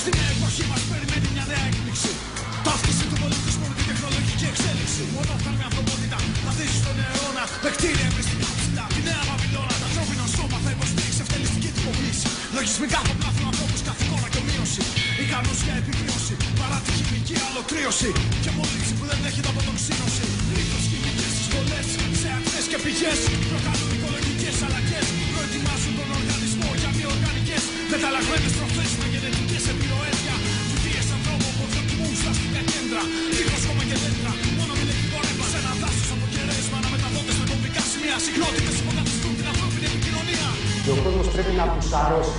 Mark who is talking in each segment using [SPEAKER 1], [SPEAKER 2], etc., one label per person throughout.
[SPEAKER 1] Στην νέα εποχή μας περιμένει μια νέα έκπληξη. Ταύτιση του πολιτισμού με την τεχνολογική εξέλιξη. Μόνο όταν μια ανθρωπότητα θα δείσει στον αιώνα Με κτίρια εμπριστικά ψηλά. Τη νέα Βαβυλώνα Τα ανθρώπινο σώμα θα υποστήριξει ευτελιστική τυποποίηση. Λογισμικά θα πλάθουν ανθρώπους κάθε χώρα και ομοίωση. Ικανούς για επιβίωση Παρά τη χημική αλωτρίωση. Και μόλυνση που δεν έχει από τον ξύνωση. Λίθος χημικές εισβολές Σε ακτές και πηγές. Προκαλούν οικολογικές αλλαγές Προετοιμάζουν τον οργανισμό για μη οργανικές Μεταλλαγμένες τροφές. αστικά και την
[SPEAKER 2] ο πρέπει να πουσαρώσει.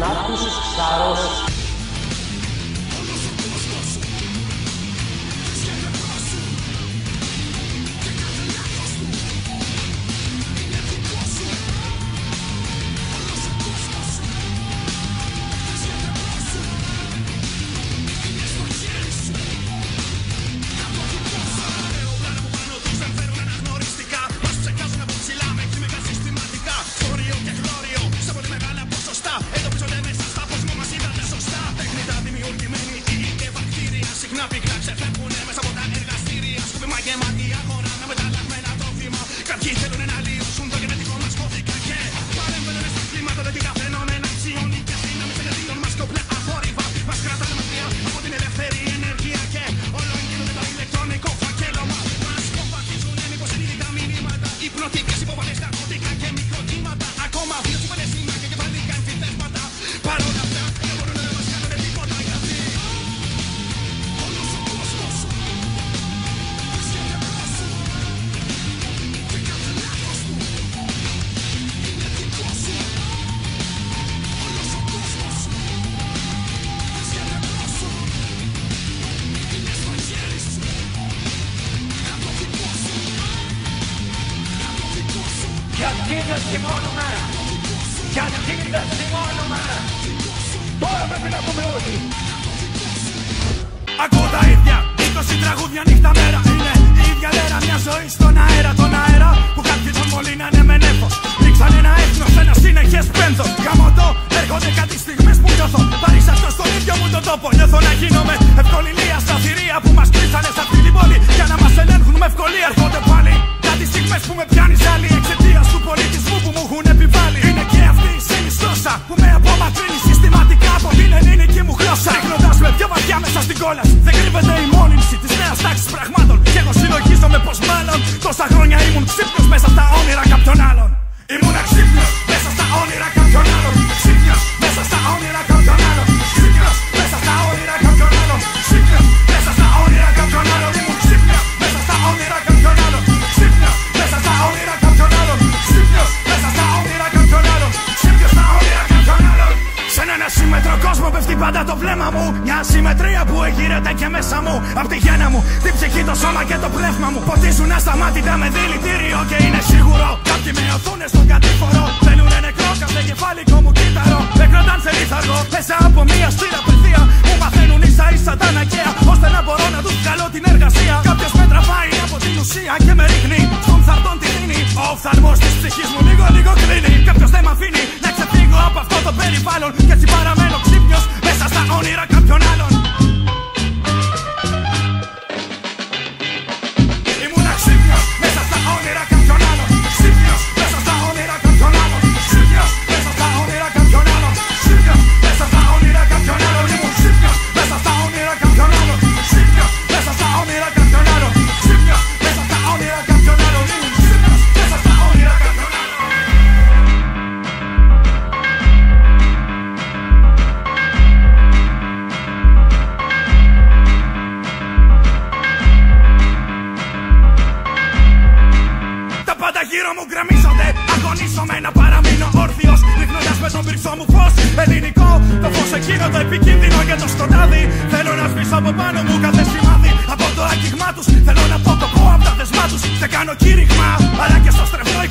[SPEAKER 2] Να
[SPEAKER 1] τους ψαρώσει.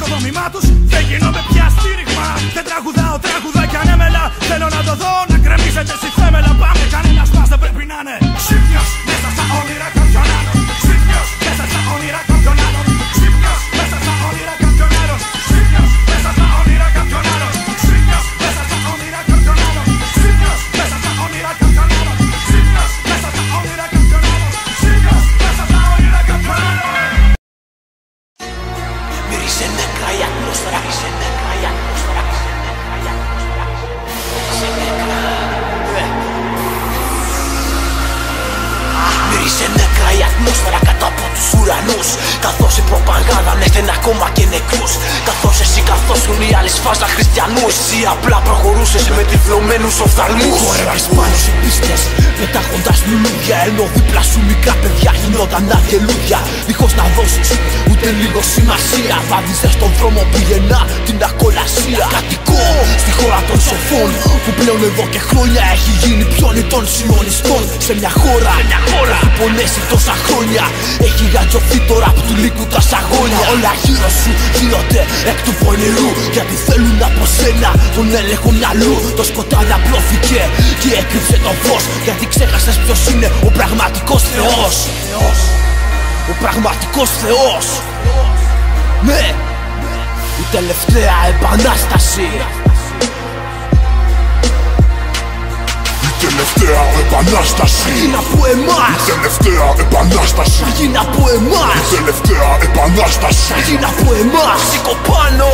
[SPEAKER 1] Δεν δομημά τους δεν γίνομαι πια στήριγμα. Δεν τραγουδάω, τραγουδά κι ανέμελα. Θέλω να το δω να κρεμίζετε στη θέμελα
[SPEAKER 3] I my εδώ και χρόνια έχει γίνει πιόνι των σιωνιστών. Σε μια χώρα, μια χώρα. που πονέσει τόσα χρόνια. Έχει γατζωθεί τώρα από του λύκου τα σαγόνια. Όλα γύρω σου γίνονται εκ του πονηρού. Γιατί θέλουν από σένα τον έλεγχο μυαλού Το σκοτάδι απλώθηκε και έκρυψε το φως. Γιατί ξέχασες ποιος είναι ο πραγματικός Θεός. Ο πραγματικός Θεός. Ναι. Η τελευταία επανάσταση
[SPEAKER 4] τελευταία επανάσταση.
[SPEAKER 3] Είναι από εμάς.
[SPEAKER 4] Η τελευταία επανάσταση.
[SPEAKER 3] Είναι από εμάς.
[SPEAKER 4] Η τελευταία επανάσταση.
[SPEAKER 3] Είναι από εμάς. Σήκω πάνω.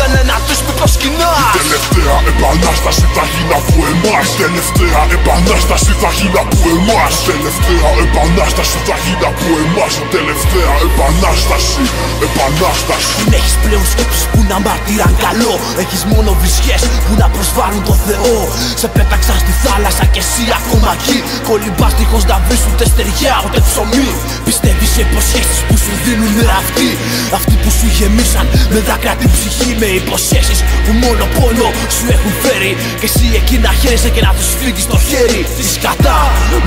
[SPEAKER 3] Κανένα τους μη προσκυνά
[SPEAKER 4] Η τελευταία επανάσταση θα γίνει από εμάς. Η τελευταία επανάσταση θα γίνει από εμάς. Η τελευταία επανάσταση θα γίνει από εμάς. Η τελευταία επανάσταση. Επανάσταση.
[SPEAKER 3] Δεν έχεις πλέον σκέψεις που να μαρτυράν καλό. Έχεις μόνο βρισχές που να προσβάλλουν το Θεό. Σε πέταξαν στη θάλασσα και εσύ ακόμα εκεί. Κολυμπάς δίχως να βρεις ούτε στεριά ούτε ψωμί. Πιστεύεις σε υποσχέσεις που σου δίνουν αυτοί. Αυτοί που σου γεμίσαν με δάκρυα την ψυχή Με υποσχέσεις που μόνο πόνο σου έχουν φέρει. Και εσύ εκεί να χαίρεσαι και να τους φύγεις το χέρι. Τη σκατά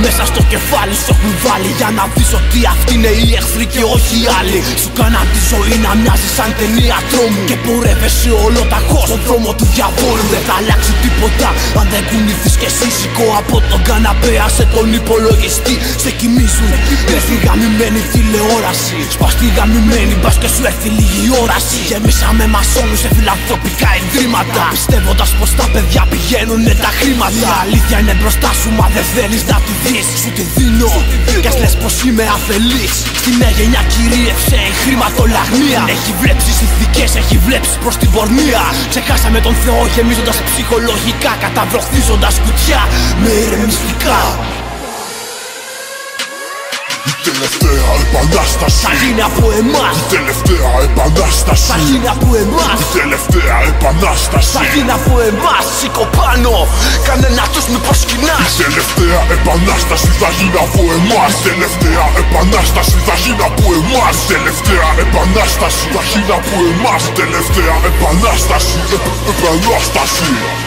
[SPEAKER 3] μέσα στο κεφάλι σου έχουν βάλει Για να δεις ότι αυτοί είναι οι εχθροί και όχι οι άλλοι. Σου κάναν τη ζωή να μοιάζει σαν ταινία τρόμου. Και πορεύεσαι ολόταχο στον δρόμο του διαβόλου Δεν θα αλλάξει τίποτα. Αν δεν κουνηθείς κι εσύ σηκώ από τον καναπέ άσε τον υπολογιστή. Σε κοιμήσουν Έρθει γαμημένη τηλεόραση. Σπαστή γαμημένη μπας και σου έρθει λίγη όραση. Γεμίσαμε μασόνους σε φιλανθρωπικά ιδρύματα. Πιστεύοντας πως τα παιδιά πηγαίνουνε τα χρήματα. Η αλήθεια είναι μπροστά σου μα δεν θέλεις να τη δεις. Σου τη δίνω κι ας λες πως είμαι αφελής. Στη νέα γενιά κυρίευσε η χρηματολαγνία. Έχει βλέψεις ηθικές, έχει βλέψεις προς την πορνεία Ξεχάσαμε τον Θεό γεμίζοντας ψυχολογικά Καταβροχθίζοντας κουτιά με ηρεμιστικά
[SPEAKER 4] Η τελευταία επανάσταση.
[SPEAKER 3] Θα γίνει από εμάς.
[SPEAKER 4] Η τελευταία επανάσταση.
[SPEAKER 3] Θα γίνει από εμάς.
[SPEAKER 4] Η τελευταία επανάσταση.
[SPEAKER 3] Θα γίνει από εμάς. Σήκω πάνω. Κανένα τους μη προσκυνάς.
[SPEAKER 4] Η τελευταία επανάσταση θα γίνει από εμάς. Η τελευταία επανάσταση θα γίνει από εμάς. Η τελευταία επανάσταση θα γίνει από εμάς. Η τελευταία επανάσταση. Επ-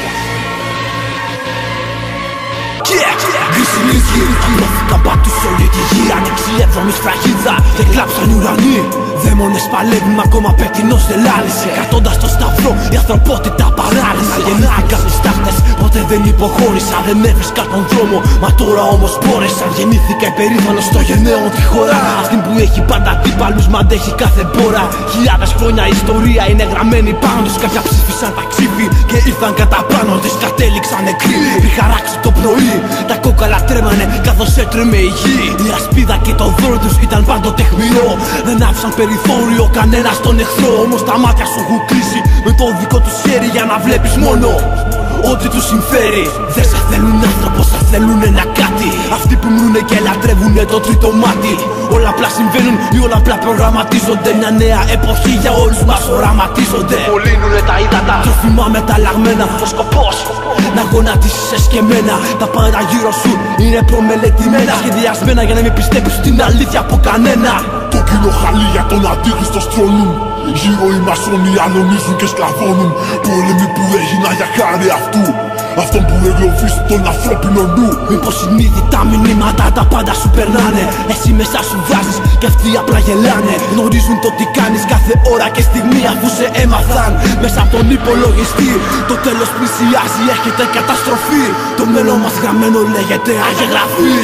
[SPEAKER 4] Επανάσταση
[SPEAKER 3] Γκρίσι λίγη Μάθηκαν πάντως όλη τη γη Άνοιξη έβδομη σφραγίδα Και κλάψαν οι ουρανοί Δαίμονες παλεύουν μα ακόμα πετεινός δεν λάλησε Κρατώντας το σταυρό η ανθρωπότητα παράλυσε Γεννήθηκα στις τάχτες ποτέ δεν υποχώρησα Δεν έβρισκα τον δρόμο μα τώρα όμως μπόρεσα Γεννήθηκα υπερήφανος στο γενναίο τη χώρα Αυτή που έχει πάντα αντίπαλους μα αντέχει κάθε πόρα Χιλιάδες χρόνια ιστορία είναι γραμμένη πάνω τους Κάποια ψήφισαν ταξίδι και ήρθαν κατά πάνω της Κατέληξαν νεκροί πριν χαράξει το πρωί Τα κόκαλα τρέμανε καθώς έτρεμε η γη. Η ασπίδα και το δώρο τους ήταν πάντοτε χμηρό. Δεν άφησαν περιθώριο κανένας στον εχθρό. Όμως τα μάτια σου έχουν κλείσει με το δικό τους χέρι Για να βλέπεις μόνο ό,τι τους συμφέρει. Δεν σε θέλουν άνθρωπος, σε θέλουν ένα κάτι. Αυτοί που μνουνε και λατρεύουνε το τρίτο μάτι. Όλα απλά συμβαίνουν ή όλα απλά προγραμματίζονται. Μια νέα εποχή για όλους μας οραματίζονται. Μολύνουνε τα ύδατα, τροφιμά μεταλλαγμένα. Ο σκοπός να γονατίσεις εσκεμμένα Τα πάντα γύρω σου είναι προμελετημένα. Σχεδιασμένα για να μην πιστεύεις στην αλήθεια από κανένα.
[SPEAKER 4] Το κοινό χαλί για τον αντίχριστο στρώνουν Γύρω οι μασόνοι αλωνίζουν και σκλαβώνουν. Πόλεμοι που έγιναν για χάρη αυτού. Αυτόν που εγκλωβίσει τον ανθρώπινο νου.
[SPEAKER 3] Μήπως συνείδητα μηνύματα τα πάντα σου περνάνε. Εσύ μέσα σου βάζεις και αυτοί απλά γελάνε. Γνωρίζουν το τι κάνεις κάθε ώρα και στιγμή Αφού σε έμαθαν. Μέσα από τον υπολογιστή Το τέλος πλησιάζει, έρχεται καταστροφή. Το μέλλον μας γραμμένο λέγεται αγεγραφή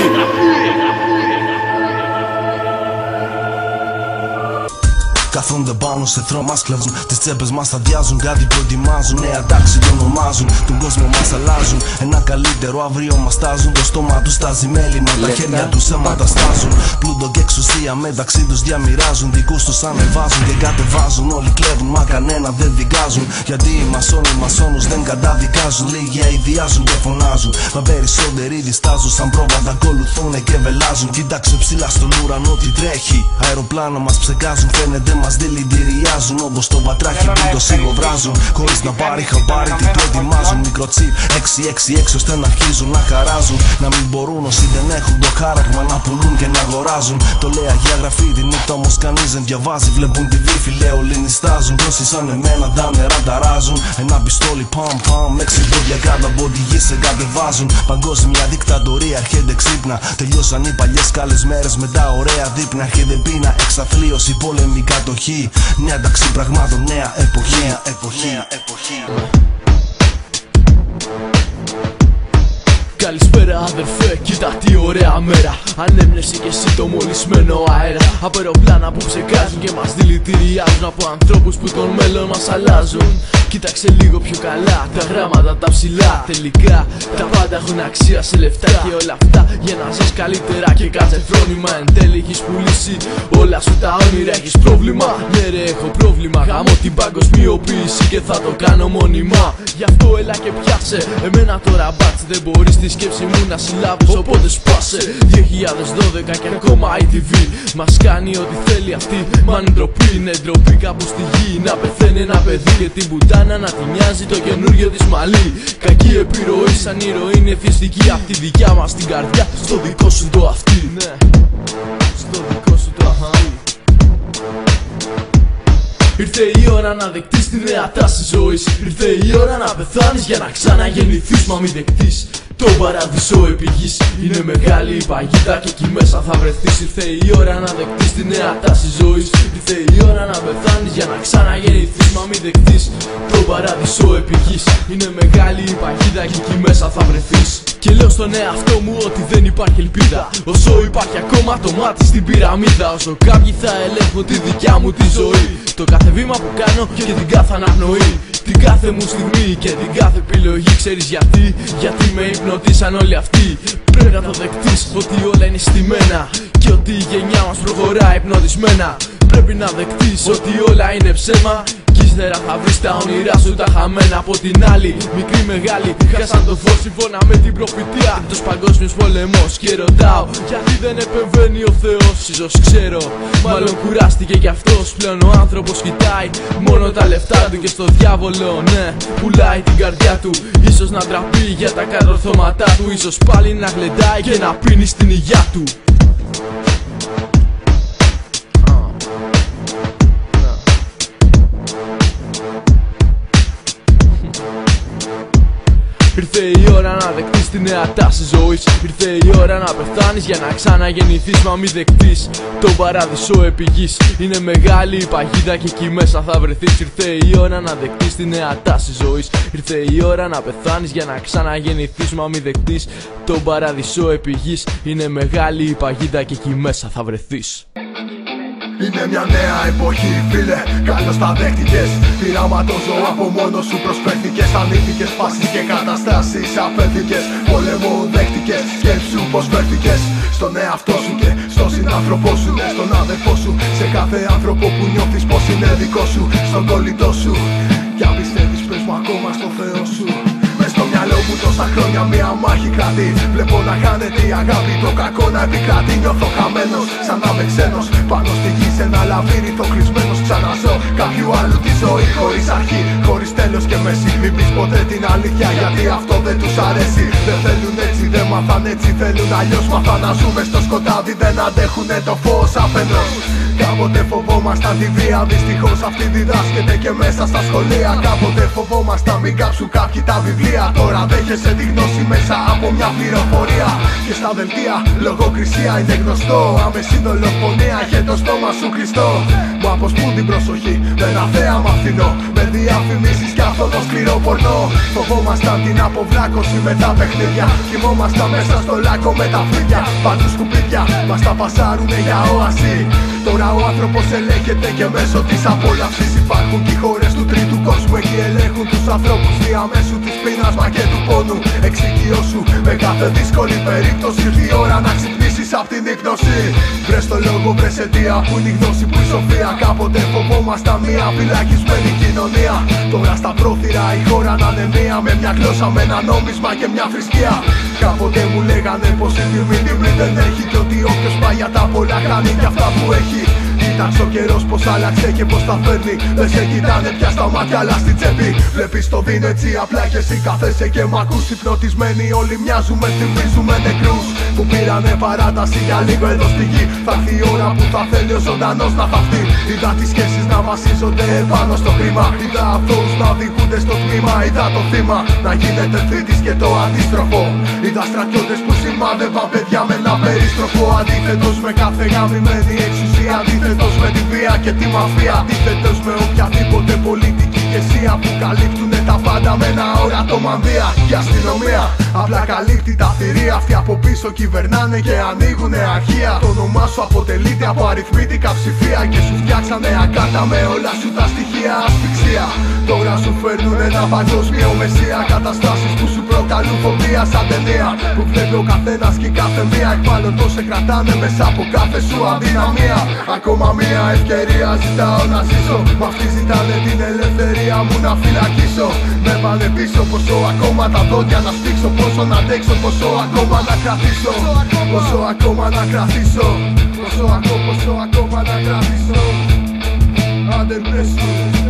[SPEAKER 5] Καθόνται πάνω σε θρόμα κλεβούν. Τις τσέπες μας αδειάζουν, κάτι προετοιμάζουν. Νέα τάξη το ονομάζουν. Τον κόσμο μας αλλάζουν. Ένα καλύτερο αύριο μας τάζουν. Το στόμα τους στάζει μέλι, μα τα χέρια τους αίματα στάζουν. Πλούτο και εξουσία μεταξύ τους διαμοιράζουν. Δικούς τους ανεβάζουν και κατεβάζουν. Όλοι κλέβουν, μα κανένα δεν δικάζουν. Γιατί οι μασόνοι μασόνους δεν καταδικάζουν. Λίγοι αειδιάζουν και φωνάζουν. Μα περισσότεροι διστάζουν σαν πρόβατα ακολουθούν και βελάζουν. Κοίταξε ψηλά στον ουρανό τι τρέχει. Αεροπλάνο μας ψεκάζουν, φαίνεται μα δηλητηριάζουν. Όπως το πατράχι που το σιγοβράζουν. Χωρίς να πάρει χαμπάρι τι το ετοιμάζουν. Μικροτσίπ 666 ώστε να αρχίζουν να χαράζουν. Να μην μπορούν όσοι δεν έχουν το χάραγμα να πουλούν και να αγοράζουν. Το λέει αγία γραφή τη νύχτα όμως κανείς δεν διαβάζει. Βλέπουν τη βίφη, λέω όλοι νιστάζουν. Τόσοι σαν εμένα τα νερά ταράζουν. Ένα πιστόλι παμ παμ με ξυπόδια κάτω από τη γη σε κατεβάζουν. Παγκόσμια δικτατορία έρχεται ξύπνα. Τελειώσαν οι παλιές καλές μέρες με τα ωραία δείπνα. Έρχεται πείνα, εξαθλίωση, πόλεμη κατοχή. Νέα ταξί πραγμάτων, νέα εποχή. Νέα εποχή. Νέα εποχή.
[SPEAKER 6] Καλησπέρα αδερφέ, κοίτα τι ωραία μέρα. Ανέμνευσε κι εσύ το μολυσμένο αέρα. Από αεροπλάνα που ψεκάζουν και μας δηλητηριάζουν Από ανθρώπους που τον μέλλον μας αλλάζουν. Κοίταξε λίγο πιο καλά. Τα γράμματα τα ψηλά. Τελικά τα πάντα έχουν αξία σε λεφτά. Και όλα αυτά για να ζεις καλύτερα. Και κάτσε φρόνημα Εν τέλει έχεις πουλήσει. Όλα σου τα όνειρα Έχεις πρόβλημα, ναι ρε έχω πρόβλημα. Γάμω την παγκοσμιοποίηση και θα το κάνω μόνιμα. Γι' αυτό έλα και πιάσε. Εμένα τώρα μπάτς Δεν μπορείς τη σκέψη μου να συλλάβεις οπότε σπάσε 2012 και ακόμα η TV Μας κάνει ό,τι θέλει αυτή. Μα είναι ντροπή, είναι ντροπή κάπου στη γη Να πεθαίνει ένα παιδί. Και την πουτάνα να τη μοιάζει το καινούριο της μαλλί. Κακή επιρροή σαν ηρωίνη εθιστική Απ' τη δικιά μας την καρδιά. Στο δικό σου το αυτή. Ναι, στο δικό σου το αυτή Ήρθε η ώρα να δεκτείς τη νέα τάση ζωής. Ήρθε η ώρα να πεθάνεις για να ξαναγεννηθείς. Μα μην δεκτείς το παράδεισο επί γης Είναι μεγάλη η παγίδα και εκεί μέσα θα βρεθείς. Ήρθε η ώρα να δεκτείς τη νέα τάση ζωής. Ήρθε η ώρα να πεθάνεις για να ξαναγεννηθείς Μα μην δεκτείς το παράδεισο επί γης Είναι μεγάλη η παγίδα και εκεί μέσα θα βρεθείς. Και λέω στον εαυτό μου ότι δεν υπάρχει ελπίδα. Όσο υπάρχει ακόμα το μάτι στην πυραμίδα. Όσο κάποιοι θα ελέγχουν τη δικιά μου τη ζωή. Το κάθε βήμα που κάνω και την κάθε αναπνοή. Την κάθε μου στιγμή και την κάθε επιλογή. Ξέρεις γιατί, γιατί με υπνοτίσαν όλοι αυτοί. Πρέπει να το δεκτείς ότι όλα είναι στημένα Και ότι η γενιά μας προχωρά υπνοτισμένα Πρέπει να δεκτείς ότι όλα είναι ψέμα ύστερα θα βρεις τα όνειρά σου τα χαμένα από την άλλη. Μικρή μεγάλη χάσαν το φως σύμφωνα με την προφητεία. Τρίτος παγκόσμιος πολεμός και ρωτάω γιατί δεν επεμβαίνει ο Θεός; Ίσως ξέρω μάλλον κουράστηκε κι αυτός. Πλέον ο άνθρωπος κοιτάει μόνο τα λεφτά του και στο διάβολο ναι πουλάει την καρδιά του. Ίσως να ντραπεί για τα κατορθώματά του Ίσως πάλι να γλεντάει και να πίνει στην υγειά του Ήρθε η ώρα να δεκτείς τη νέα τάση ζωής. Ήρθε η ώρα να πεθάνεις για να ξαναγεννηθείς. Μα μην δεκτείς τον παράδεισο επί γης Είναι μεγάλη η παγίδα και εκεί μέσα θα βρεθείς. Ήρθε η ώρα να δεκτείς τη νέα τάση ζωής. Ήρθε η ώρα να πεθάνεις για να ξαναγεννηθείς. Μα μην δεκτείς τον παράδεισο επί γης Είναι μεγάλη η παγίδα και εκεί μέσα θα βρεθείς
[SPEAKER 7] είναι μια νέα εποχή, φίλε, καλώς τα δέχτηκες. Πειραματόζω από μόνος σου προσφέρθηκες Ανήθηκες φάσεις και καταστάσεις απέθηκες. Πόλεμο δέχτηκες, σκέψου πως φέρθηκες. Στον εαυτό σου και στον συνάνθρωπό σου. Ναι, στον αδερφό σου, σε κάθε άνθρωπο που νιώθεις πως είναι δικό σου. Στον κολλητό σου, κι αν πιστεύεις πες μου ακόμα στο Θεό σου μυαλό μου τόσα χρόνια μια μάχη κρατεί. Βλέπω να χάνεται η αγάπη, το κακό να επικρατεί. Νιώθω χαμένος, σαν να είμαι ξένος. Πάνω στη γη σε ένα λαβύρινθο κλεισμένος Ξαναζώ. Κάποιου άλλου τη ζωή Χωρίς αρχή, χωρίς τέλος και μέση Μην πεις ποτέ την αλήθεια γιατί αυτό δεν τους αρέσει Δεν θέλουν έτσι, δεν μάθαν έτσι Θέλουν αλλιώς μάθαν να ζούμε στο σκοτάδι Δεν αντέχουνε το φως αφενός Κάποτε φοβόμασταν τη βία, δυστυχώς αυτή διδάσκεται και μέσα στα σχολεία. Κάποτε φοβόμασταν μην κάψουν κάποιοι τα βιβλία. Τώρα δέχεσαι τη γνώση μέσα από μια πληροφορία. Και στα δελτία λογοκρισία είναι γνωστό. Άμεση δολοφονία και το στόμα σου κλειστό. Μου αποσπούν την προσοχή με ένα θέαμα φθηνό. Με διαφημίσεις κι αυτό το σκληρό πορνό Φοβόμασταν την αποβλάκωση με τα παιχνίδια Κοιμόμασταν μέσα στο λάκκο με τα φρύδια Παντού σκουπίδια μας τα πασάρουνε για όαση Τώρα ο άνθρωπος ελέγχεται και μέσω της απόλαυσης υπάρχουν και οι χώρες του τρίτου κόσμου. Εκεί ελέγχουν τους ανθρώπους διαμέσου της πείνας μα και του πόνου. Εξοικειώσου με κάθε δύσκολη περίπτωση. Ήρθε η ώρα να ξυπνήσει από την ύπνωση. Βρες το λόγο, βρες αιτία που είναι η γνώση που η σοφία. Κάποτε φοβόμασταν μια φυλακισμένη κοινωνία. Τώρα στα πρόθυρα η χώρα να είναι μία με μια γλώσσα, με ένα νόμισμα και μια θρησκεία. Κάποτε μου λέγανε πως η τιμή τιμή δεν έχει και ότι όποιος πάει για τα πολλά χάνει και αυτά που έχει. Κοίταξε ο καιρός πως άλλαξε και πως τα φέρνει. Δεν σε κοιτάνε πια στα μάτια, αλλά στην τσέπη. Βλέπεις το δίνω έτσι απλά και εσύ κάθεσαι και μ' ακού. Υπνοτισμένοι όλοι μοιάζουμε, θυμίζουμε νεκρούς. Που πήρανε παράταση για λίγο εδώ στη γη. Θα έρθει η ώρα που θα θέλει ο ζωντανός να θαυτεί. Είδα τις σχέσεις να βασίζονται επάνω στο χρήμα. Είδα αθώου να οδηγούνται στο τμήμα. Είδα το θύμα να γίνεται θήτη και το αντίστροφο. Είδα στρατιώτες που σημάδευαν παιδιά με ένα περίστροφο. Αντίθετος με κάθε γαμημένη εξουσία. Αντίθετος με τη βία και τη μαφία. Αντίθετος με οποιαδήποτε πολιτική ηγεσία που καλύπτουν τα πάντα με ένα όρατο μανδύα. Και αστυνομία απλά καλύπτει τα θηρία. Αυτοί από πίσω κυβερνάνε και ανοίγουνε αρχεία. Το όνομά σου αποτελείται από αριθμητικά ψηφία και σου φτιάξανε ακάτα με όλα σου τα στοιχεία ασφυξία. Τώρα σου φέρνουν ένα παγκόσμιο μεσία. Καταστάσεις που σου προκαλούν φοβία σαν ταινία. Που βλέπει ο καθένας και κάθε μία εκμάλλοντο σε κρατάνε μέσα από κάθε σου αδυναμία. Ακόμα μία ευκαιρία ζητάω να ζήσω. Μ' αυτοί ζητάνε την ελευθερία μου να φυλακίσω. Με πάνε πίσω πόσο ακόμα τα δόντια να στήξω. Πόσο να αντέξω, πόσο ακόμα να κρατήσω. Πόσο ακόμα να κρατήσω. Πόσο ακόμα, πόσο ακόμα να κρατήσω. ademrestul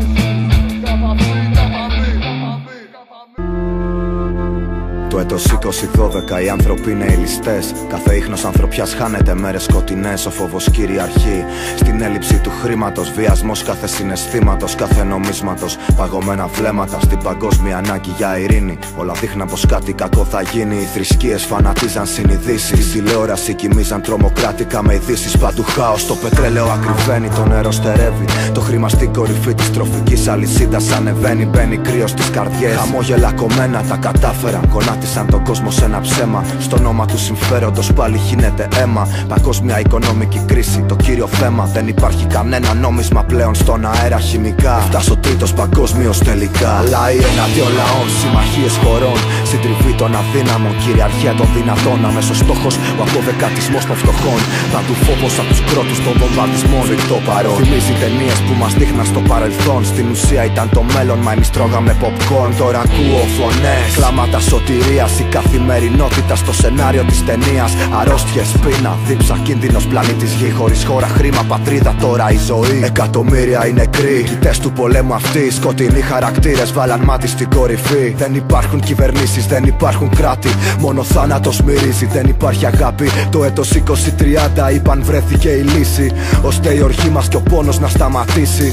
[SPEAKER 8] Το έτος 2012 οι άνθρωποι είναι οι ληστές. Κάθε ίχνος ανθρωπιάς χάνεται μέρες σκοτεινές Ο φόβος κυριαρχεί. Στην έλλειψη του χρήματος Βιασμός κάθε συναισθήματος, κάθε νομίσματος. Παγωμένα βλέμματα στην παγκόσμια ανάγκη για ειρήνη. Όλα δείχναν πως κάτι κακό θα γίνει. Οι θρησκείες φανατίζαν συνειδήσεις Στη τηλεόραση κοιμίζαν τρομοκράτικα με ειδήσεις. Παντού χάος, το πετρέλαιο ακριβένει, το νερό στερεύει. Το χρήμα στην κορυφή της τροφικής αλυσίδας ανεβαίνει Μπαίνει κρύος στις καρδιές. Χαμόγελα κομμένα τα κατάφεραν Γονάτισαν τον κόσμο σε ένα ψέμα. Στο όνομα του συμφέροντος πάλι χύνεται αίμα. Παγκόσμια οικονομική κρίση, το κύριο θέμα. Δεν υπάρχει κανένα νόμισμα πλέον στον αέρα χημικά. Φτάσω ο τρίτος παγκόσμιος τελικά. Λαοί εναντίον λαών, συμμαχίες χωρών. Συντριβή των αδύναμων, κυριαρχία των δυνατών. Αμέσως στόχος ο αποδεκατισμός των φτωχών. Παντού φόβος από τους κρότους των βομβαρδισμών. Φρικτό παρόν. Θυμίζει ταινίες που μας δείχναν στο παρελθόν. Στην ουσία ήταν το μέλλον, μα εμείς τρώγαμε popcorn. Τώρα ακούω φωνές, κλάματα σωτηρίας Η καθημερινότητα στο σενάριο της ταινίας. Αρρώστιες, πείνα, δίψα, κίνδυνος πλανήτης γη. Χωρίς χώρα, χρήμα, πατρίδα, τώρα η ζωή. Εκατομμύρια οι νεκροί, κοιτές του πολέμου αυτοί. Σκοτεινοί χαρακτήρες βάλαν μάτι στην κορυφή. Δεν υπάρχουν κυβερνήσεις, δεν υπάρχουν κράτη. Μόνο θάνατος μυρίζει, δεν υπάρχει αγάπη. Το έτος 2030 είπαν βρέθηκε η λύση. Ώστε η οργή μας και ο πόνος να σταματήσει.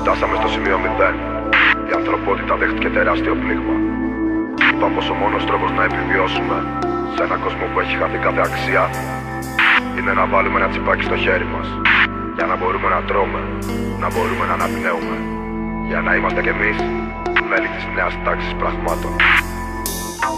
[SPEAKER 4] Φτάσαμε στο σημείο 0. Η ανθρωπότητα δέχτηκε τεράστιο πλήγμα. Είπα πως ο μόνος τρόπος να επιβιώσουμε σε έναν κόσμο που έχει χαθεί κάθε αξία είναι να βάλουμε ένα τσιπάκι στο χέρι μας για να μπορούμε να τρώμε, να μπορούμε να αναπνέουμε για να είμαστε κι εμείς μέλη της νέας τάξης πραγμάτων.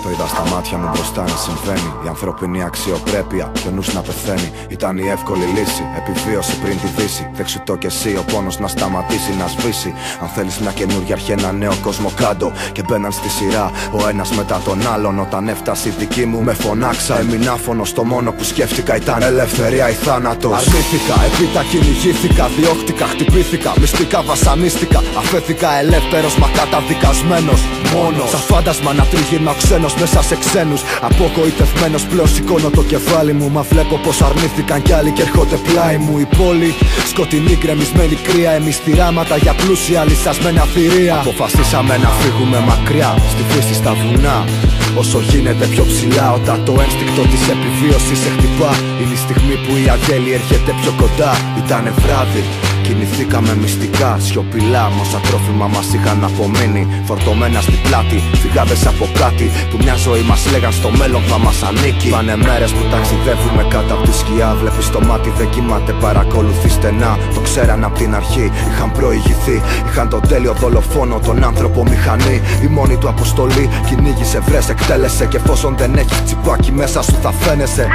[SPEAKER 8] Το είδα στα μάτια μου μπροστά να συμβαίνει. Η ανθρώπινη αξιοπρέπεια και ο νους να πεθαίνει. Ήταν η εύκολη λύση. Επιβίωση πριν τη δύση. Δέξου το κι εσύ ο πόνος να σταματήσει να σβήσει. Αν θέλεις μια καινούργια αρχή, ένα νέο κόσμο κάτω. Και μπαίναν στη σειρά ο ένας μετά τον άλλον. Όταν έφτασε η δική μου, με φωνάξα. Έμεινα φωνο το μόνο που σκέφτηκα ήταν ελευθερία ή θάνατος. Αρνήθηκα, επίτα κυνηγήθηκα. Διώχτηκα, χτυπήθηκα. Μυστικά βασανίστηκα. Αφέθηκα ελεύθερος μα καταδικασμένος. Μόνος σαν φάντασμα να τριγυρνάω ξένος μέσα σε ξένους. Απογοητευμένος πλέον σηκώνω το κεφάλι μου Μα βλέπω πως αρνήθηκαν κι άλλοι και έρχονται πλάι μου. Η πόλη σκοτεινή γκρεμισμένη κρύα Εμείς θυράματα για πλούσια λυσασμένα θηρία. Αποφασίσαμε να φύγουμε μακριά Στη φύση στα βουνά. Όσο γίνεται πιο ψηλά Όταν το ένστικτο της επιβίωσης σε χτυπά. Είναι η στιγμή που η αγέλη έρχεται πιο κοντά. Ήτανε βράδυ Κινηθήκαμε μυστικά, σιωπηλά. Μόσα τρόφιμα μας είχαν απομείνει. Φορτωμένα στην πλάτη, φυγάδες από κάτι που μια ζωή μας λέγαν στο μέλλον θα μας ανήκει. Πάνε μέρες που ταξιδεύουμε κάτω από τη σκιά. Βλέπεις το μάτι δεν κοιμάται, παρακολουθείς στενά. Το ξέραν από την αρχή, είχαν προηγηθεί. Είχαν τον τέλειο δολοφόνο, τον άνθρωπο μηχανή. Η μόνη του αποστολή κυνήγησε, βρες, εκτέλεσε. Και εφόσον δεν έχεις τσιπάκι μέσα σου θα φαίνεσαι.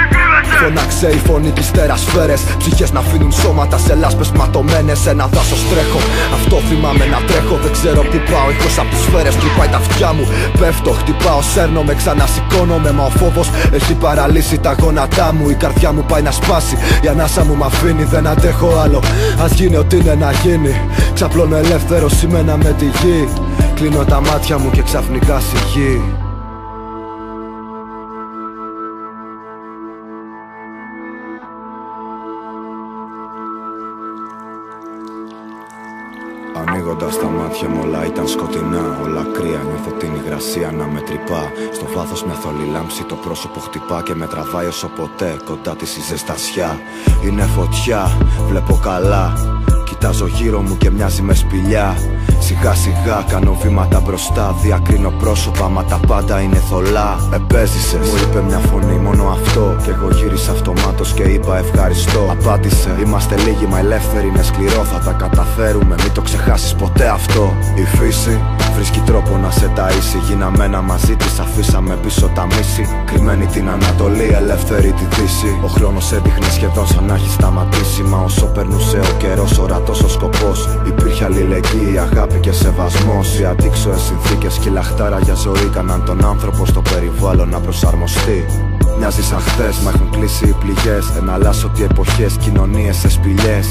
[SPEAKER 8] Φωνάξε η φωνή της τερασφαίρε. Ψυχές να αφήνουν σώματα σε λάσπε ματωμένε. Ένα δάσος τρέχω. Αυτό θυμάμαι να τρέχω. Δεν ξέρω που πάω. Ήχο από τις σφαίρες χτυπάει τα αυτιά μου. Πέφτω, χτυπάω, σέρνομαι, ξανασηκώνομαι. Μα ο φόβος έχει παραλύσει τα γόνατά μου. Η καρδιά μου πάει να σπάσει. Η ανάσα μου μ' αφήνει, δεν αντέχω άλλο. Α γίνει ό,τι είναι να γίνει. Ξαπλώνω ελεύθερο σημαίνα με τη γη. Κλείνω τα μάτια μου και ξαφνικά σιγεί. Ανοίγοντα τα μάτια μου όλα ήταν σκοτεινά. Όλα κρύα, νιώθω την υγρασία να με τρυπά. Στο βάθος μια θολή λάμψη το πρόσωπο χτυπά και με τραβάει όσο ποτέ κοντά τη η ζεστασιά. Είναι φωτιά, βλέπω καλά. Κοιτάζω γύρω μου και μοιάζει με σπηλιά. Σιγά σιγά κάνω βήματα μπροστά. Διακρίνω πρόσωπα, μα τα πάντα είναι θολά. Επέζησες, μου είπε μια φωνή, μόνο αυτό. Και εγώ γύρισα αυτομάτως και είπα ευχαριστώ. Απάντησε, είμαστε λίγοι μα ελεύθεροι, είναι σκληρό. Θα τα καταφέρουμε, μην το ξεχάσεις ποτέ αυτό. Η φύση βρίσκει τρόπο να σε ταΐσει. Γίναμε ένα μαζί της, αφήσαμε πίσω τα μίση. Κρυμμένη την Ανατολή, ελεύθερη τη Δύση. Ο χρόνος έδειχνε σχεδόν σαν να έχει σταματήσει. Μα όσο περνούσε ο καιρός, ορατός ο σκοπός. Υπήρχε αλληλεγγύη, αγάπη και σεβασμός. Οι αντίξωες συνθήκες και η λαχτάρα για ζωή κάναν τον άνθρωπο στο περιβάλλον να προσαρμοστεί. Μοιάζει σαν χθες, μα έχουν κλείσει οι πληγές. Εναλλάσσονται εποχές, κοινωνίες σε σπηλιές.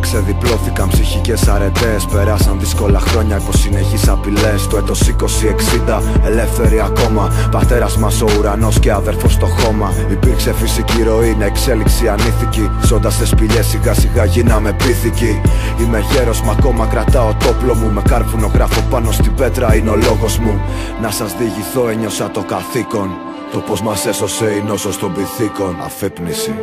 [SPEAKER 8] Ξεδιπλώθηκαν ψυχικές αρετές Περάσαν δύσκολα χρόνια υπό συνεχείς απειλές. Το έτος 2060, ελεύθερη ακόμα. Πατέρας μας ο ουρανός και αδερφός στο χώμα. Υπήρξε φυσική ροή, είναι εξέλιξη ανήθικη. Ζώντας σε σπηλιές σιγά σιγά γίναμε πίθηκοι. Είμαι γέρος μα ακόμα κρατάω το όπλο μου. Με κάρφουνο γράφω πάνω στην πέτρα είναι ο λόγος μου. Να σας διηγηθώ ένιωσα το καθήκον το πως μας έσωσε η νόσος των πυθίκων Αφύπνιση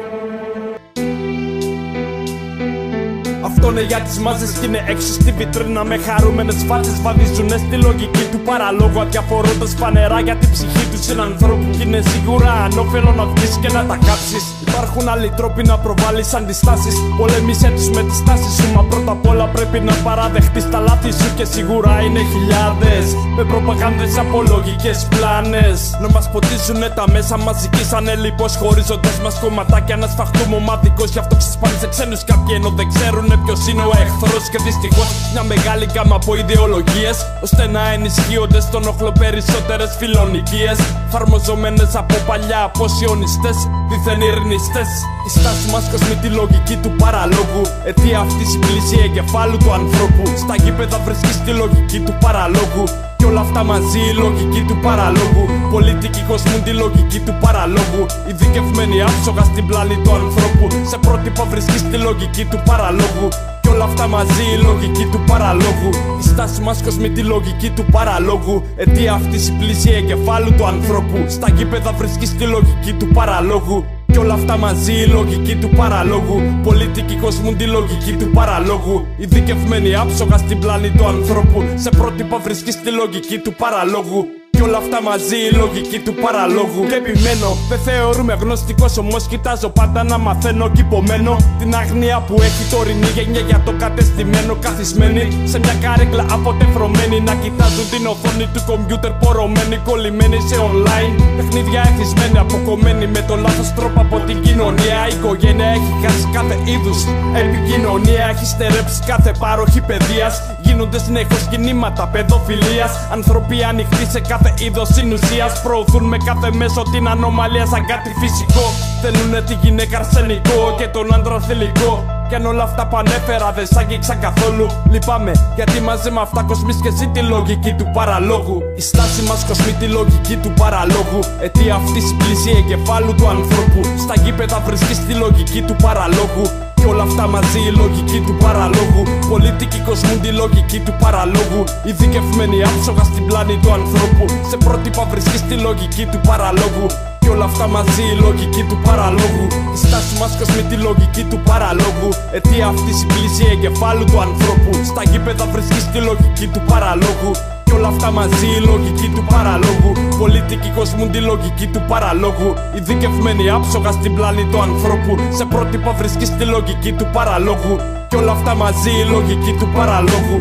[SPEAKER 9] Αυτό είναι για τις μάζες και είναι έξω στη βιτρίνα. Με χαρούμενες φάτσες βαδίζουνες στη λογική του παραλόγου. Αδιαφορώντας φανερά για την ψυχή τους συνανθρώπου Κι είναι σίγουρα ανώφελο να βγεις και να τα κάψεις. Υπάρχουν άλλοι τρόποι να προβάλλεις αντιστάσεις. Πολέμησέ τους με τις τάσεις σου Μα πρώτα απ' όλα πρέπει να παραδεχτείς τα λάθη σου Και σίγουρα είναι χιλιάδες. Με προπαγάνδες από λογικές πλάνες. Να μας ποτίζουνε τα μέσα μαζικής ανέλειπος Χωρίζοντας μας κομματάκια να σφαχτούμε ομαδικός Γι' αυτό ξεσπάνε σε ξένους κάποιοι ενώ δεν ξέρουν ποιος είναι ο εχθρός. Και δυστυχώς μια μεγάλη γάμα από ιδεολογίες ώστε να ενισχύονται στον όχλο περισσότερες φιλονικίες. Φαρμοζωμένες από παλιά αποσιονιστές, δίθεν ειρηνιστέ. Η στάση μας κοσμεί τη λογική του παραλόγου. Αιτία αυτής η πλήση εγκεφάλου του ανθρώπου. Στα γήπεδα βρίσκεις τη λογική του παραλόγου. Κι όλα αυτά μαζί η λογική του παραλόγου. Πολιτικοί κοσμούν τη λογική του παραλόγου. Ειδικευμένοι άψογα στην πλάνη του ανθρώπου. Σε πρότυπο βρίσκεις τη λογική του παραλόγου. Κι όλα αυτά μαζί η λογική του παραλόγου. Η στάση μας κοσμεί τη λογική του παραλόγου. Αιτία αυτής η πλήση εγκεφάλου του ανθρώπου. Στα γήπεδα βρίσκεις τη λογική του παραλόγου. Κι όλα αυτά μαζί η λογική του παραλόγου. Πολιτικοί κοσμούν τη λογική του παραλόγου. Ειδικευμένοι άψογα στην πλάνη του ανθρώπου. Σε πρότυπο βρίσκεις τη λογική του παραλόγου. Κι όλα αυτά μαζί η λογική του παραλόγου. Και επιμένω, δεν θεωρούμε γνωστικό όμω. Κοιτάζω πάντα να μαθαίνω και υπομένω την αγνία που έχει τωρινή γενιά για το κατεστημένο. Καθισμένη σε μια καρέκλα αποτεφρωμένη. Να κοιτάζουν την οθόνη του κομπιούτερ πορωμένη. Κολλημένη σε online. Παιχνίδια εθισμένη, αποκομμένη με τον λάθος τρόπο από την κοινωνία. Η οικογένεια έχει χάσει κάθε είδους επικοινωνία. Έχει στερέψει κάθε πάροχη παιδείας. Γίνονται συνεχώς κινήματα παιδοφιλίας. Άνθρωποι ανοιχτοί σε κάθε είδος συνουσίας. Προωθούν με κάθε μέσο την ανομαλία σαν κάτι φυσικό. Θέλουνε τη γυναίκα αρσενικό και τον άντρα θηλυκό. Κι αν όλα αυτά που ανέφερα δεν σ' άγγιξαν καθόλου Λυπάμαι γιατί μαζί με αυτά κοσμείς και εσύ τη λογική του παραλόγου Η στάση μας κοσμεί τη λογική του παραλόγου Αιτία αυτής η πλήση εγκεφάλου του ανθρώπου Στα γήπεδα βρίσκεις τη λογική του παραλόγου και όλα αυτά μαζί η λογική του παραλόγου. Πολιτικοί κοσμούν τη λογική του παραλόγου. Ειδικευμένοι άψογα στην πλάνη του ανθρώπου. Σε πρότυπα βρίσκεις τη λογική του παραλόγου. Και όλα αυτά μαζί η λογική του παραλόγου Η στάση μας με τη λογική του παραλόγου Αιτία αυτής συμπλήση εγκεφάλου του ανθρώπου Στα γήπεδα βρίσκεις τη λογική του παραλόγου και όλα αυτά μαζί η λογική του παραλόγου. Πολιτικοί κοσμούν τη λογική του παραλόγου. Ειδικευμένοι άψογα στην πλάνη του ανθρώπου. Σε πρότυπα βρίσκεις τη λογική του παραλόγου. Και όλα αυτά μαζί η λογική του παραλόγου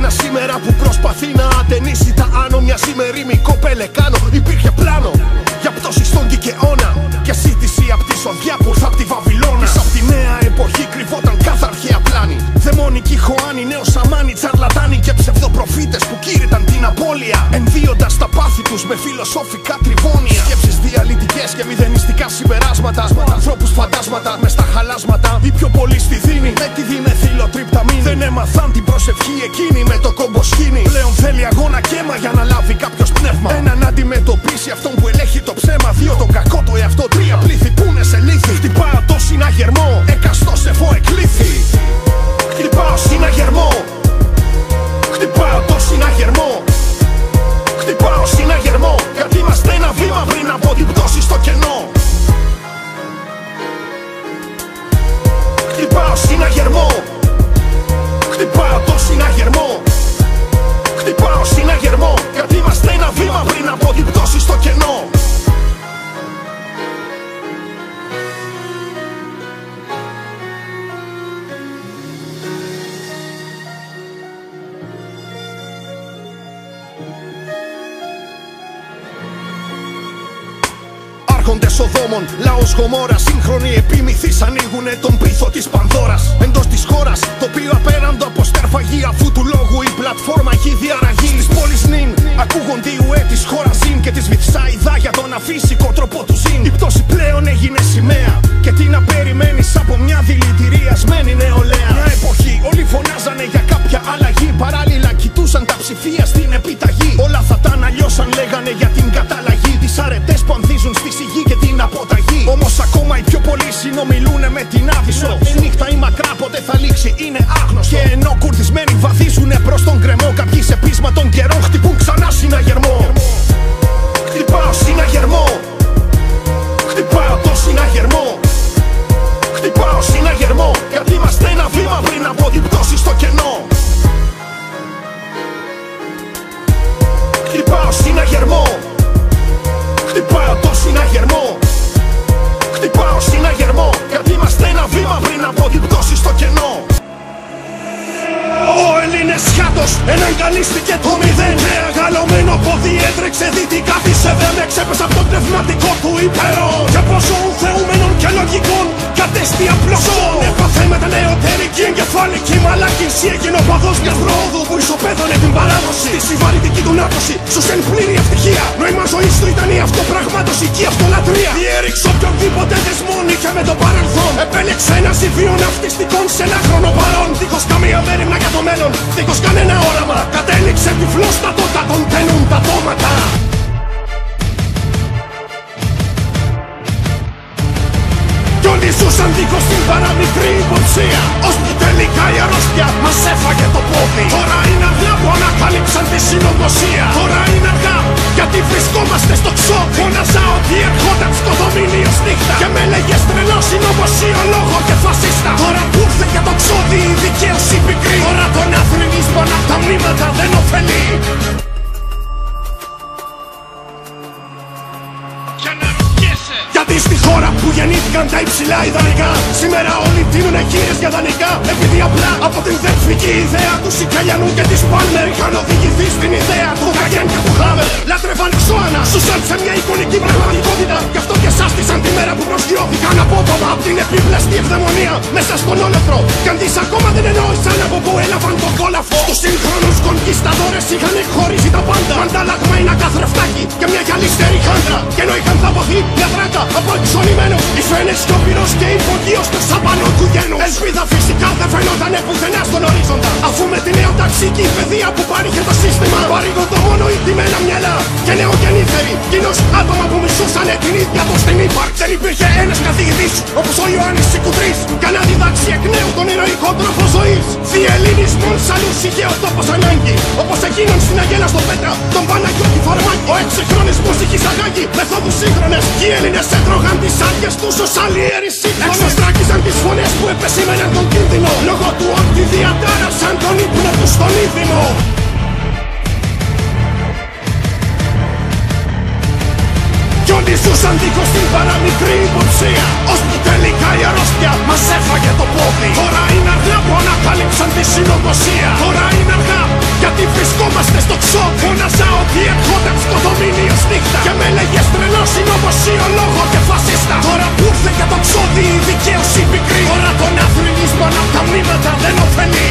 [SPEAKER 10] Καθένα σήμερα που προσπαθεί να ατενίσει τα άνω Μιας σημερινή κοπελεκάνο υπήρχε πλάνο Για πτώση στον δικαιώνα Και σύντηση απ' τη σοδιά που ήρθα απ' τη Βαβυλώνα. Πίσω απ' τη νέα εποχή κρυβόταν κάθε αρχαία πλάνη. Δαιμονική Χωάνη, νέος σαμάνι, τσαρλατάνι Και ψευδοπροφήτες που κήρυταν την απώλεια. Ενδύοντας τα πάθη τους με φιλοσοφικά τριβόνια Σκέψεις διαλυτικές και μηδενιστικά συμπεράσματα. Ανθρώπους φαντάσματα μες στα χαλάσματα. Οι πιο πολύ στη δίνη με τη διμεθύλο τριπταμίνη Δεν έμαθαν την προσευχή εκείνη με το κόμπο σκήνη Πλέον θέλει αγώνα και αίμα για να λάβει κάποιος πνεύμα. Ένα να αντιμετωπίσει Χτυπάω συναγερμό. Γιατί είμαστε ένα βήμα πριν από την πτώση στο κενό. Χτυπάω συναγερμό. Χτυπάω το συναγερμό Χτυπάω συναγερμό Γιατί είμαστε ένα βήμα πριν από την πτώση στο κενό ο Έλληνες σχάτος εναγκαλίστηκε το μηδέν Με αγαλωμένο πόδι έτρεξε δυτικά της ΕΔΕ Με ξέπεσε από το πνευματικό του υπερό Και πόσο θεούμενων και λογικών κατέστη απλωσόν Έπαθε με τα νεωτερική εγκεφαλική μαλάκιση Έγινε ο παδός μιας πρόοδου που ισοπαίδωνε την παράδοση. Στη συμβαλητική του νάτωση σου στέλνει πλήρη ευτυχία. Νόημα ζωής του ήταν η αυτοπραγμάτωση και η αυτολατρεία. Διέριξε οποιονδήποτε δεσμόν είχε με το παρελθόν. Επέλεξε ένα ζυβείο ναυτιστικών σε ένα χρονοπαρόν Δίχως καμία μέρημνα για το μέλλον, δίχως κανένα όραμα. Κατέληξε τυφλόστατο τον τένουν τα δώματα Κι όλοι ζούσαν δίχως την παραμικρή υποψία. Ώσπου τελικά η αρρώστια μας έφαγε το πόδι. Τώρα είναι αργά που ανακάλυψαν τη συνωμοσία. Τώρα είναι αργά γιατί βρισκόμαστε στο ξόδι Φώναζα ότι ερχόταν σκοτωμήνιος νύχτα Και με λέγες τρελό συνωμοσιολόγο και φασίστα. Τώρα που ήρθε και το ξόδι η δικαίωση πικρή. Τώρα τον αθληνισμό απ' τα μνήματα δεν ωφελεί στη χώρα που γεννήθηκαν τα υψηλά ιδανικά. Σήμερα όλοι τίνουν γύρες για δανεικά Επειδή απλά από την δερφική ιδέα τους Σικαλιανού και της Πάλμερ Είχαν οδηγηθεί στην ιδέα του Καγέν και του Χάμερ. Λάτρευαν ξώανα, ζούσαν σε μια εικονική πραγματικότητα. Γι' αυτό και σάστησαν τη μέρα που προσγειώθηκαν απότομα Από την επίπλαστη ευδαιμονία μέσα στον όλεθρο. Κι αν τις ακόμα δεν εννοήσαν από που έλαβαν τον κόλαφο. Στους σύγχρονους κονκισταδόρες είχαν χωρίσει τα πάντα. Μ' αντάλλαγμα ένα καθρεφτάκι και μια γυαλιστερή χάντρα. Και ενώ είχαν θαποθεί μια δράκα από εξονημένο Οι φαίνες σιωπηρός και υπογείος του σαπανό τους γένους Ελπίδα φυσικά δεν φαινόταν πουθενά στον ορίζοντα. Αφού με τη νεοταξική παιδεία που παρήχε το σύστημα Παρήγονται μόνο ηττημένα μυαλά. Και νεογεννήθεροι Κοινώς άτομα που μισούσανε την ίδια τους την ύπαρξη Δεν υπήρχε ένας καθηγητής όπως ο Ιωάννης Σικουτρής Για να διδάξει εκ νέου τον ηρωικό τρόπο ζωής Διελληνισμόν σαλούς είχε ο τόπος ανάγκη Όπως
[SPEAKER 11] εκείνον στην αγέλα στο πέτρα. Τον Παναγιώτη Φαρμάκη. Ο εξυγχρονισμός είχες εισαγάγει μεθόδους σύγχρονες. Και οι Έλληνες έτρωγαν τις άδειες τους ως αλλιέροι σύγχρονες. Εξωστράκησαν τις φωνές που επεσήμεναν τον κίνδυνο. Λόγω του ότι διατάρασαν τον ύπνο τους στον ήθινο. Κι όλοι ζούσαν δίχως την παραμικρή υποψία. Ώσπου τελικά η αρρώστια μας έφαγε το πόδι. Τώρα είναι αργά που ανακάλυψαν τη συνωμοσία. Τώρα είναι αργά γιατί βρισκόμαστε στο ξόδι Φώναζα ότι ερχόταν σκοτωμήνιος νύχτα Και με λέγες τρελό συνωμοσιολόγο και φασίστα. Τώρα που ήρθε για το ξόδι η δικαίωση πικρή Τώρα τον αθλητισμό από τα μνήματα δεν ωφελεί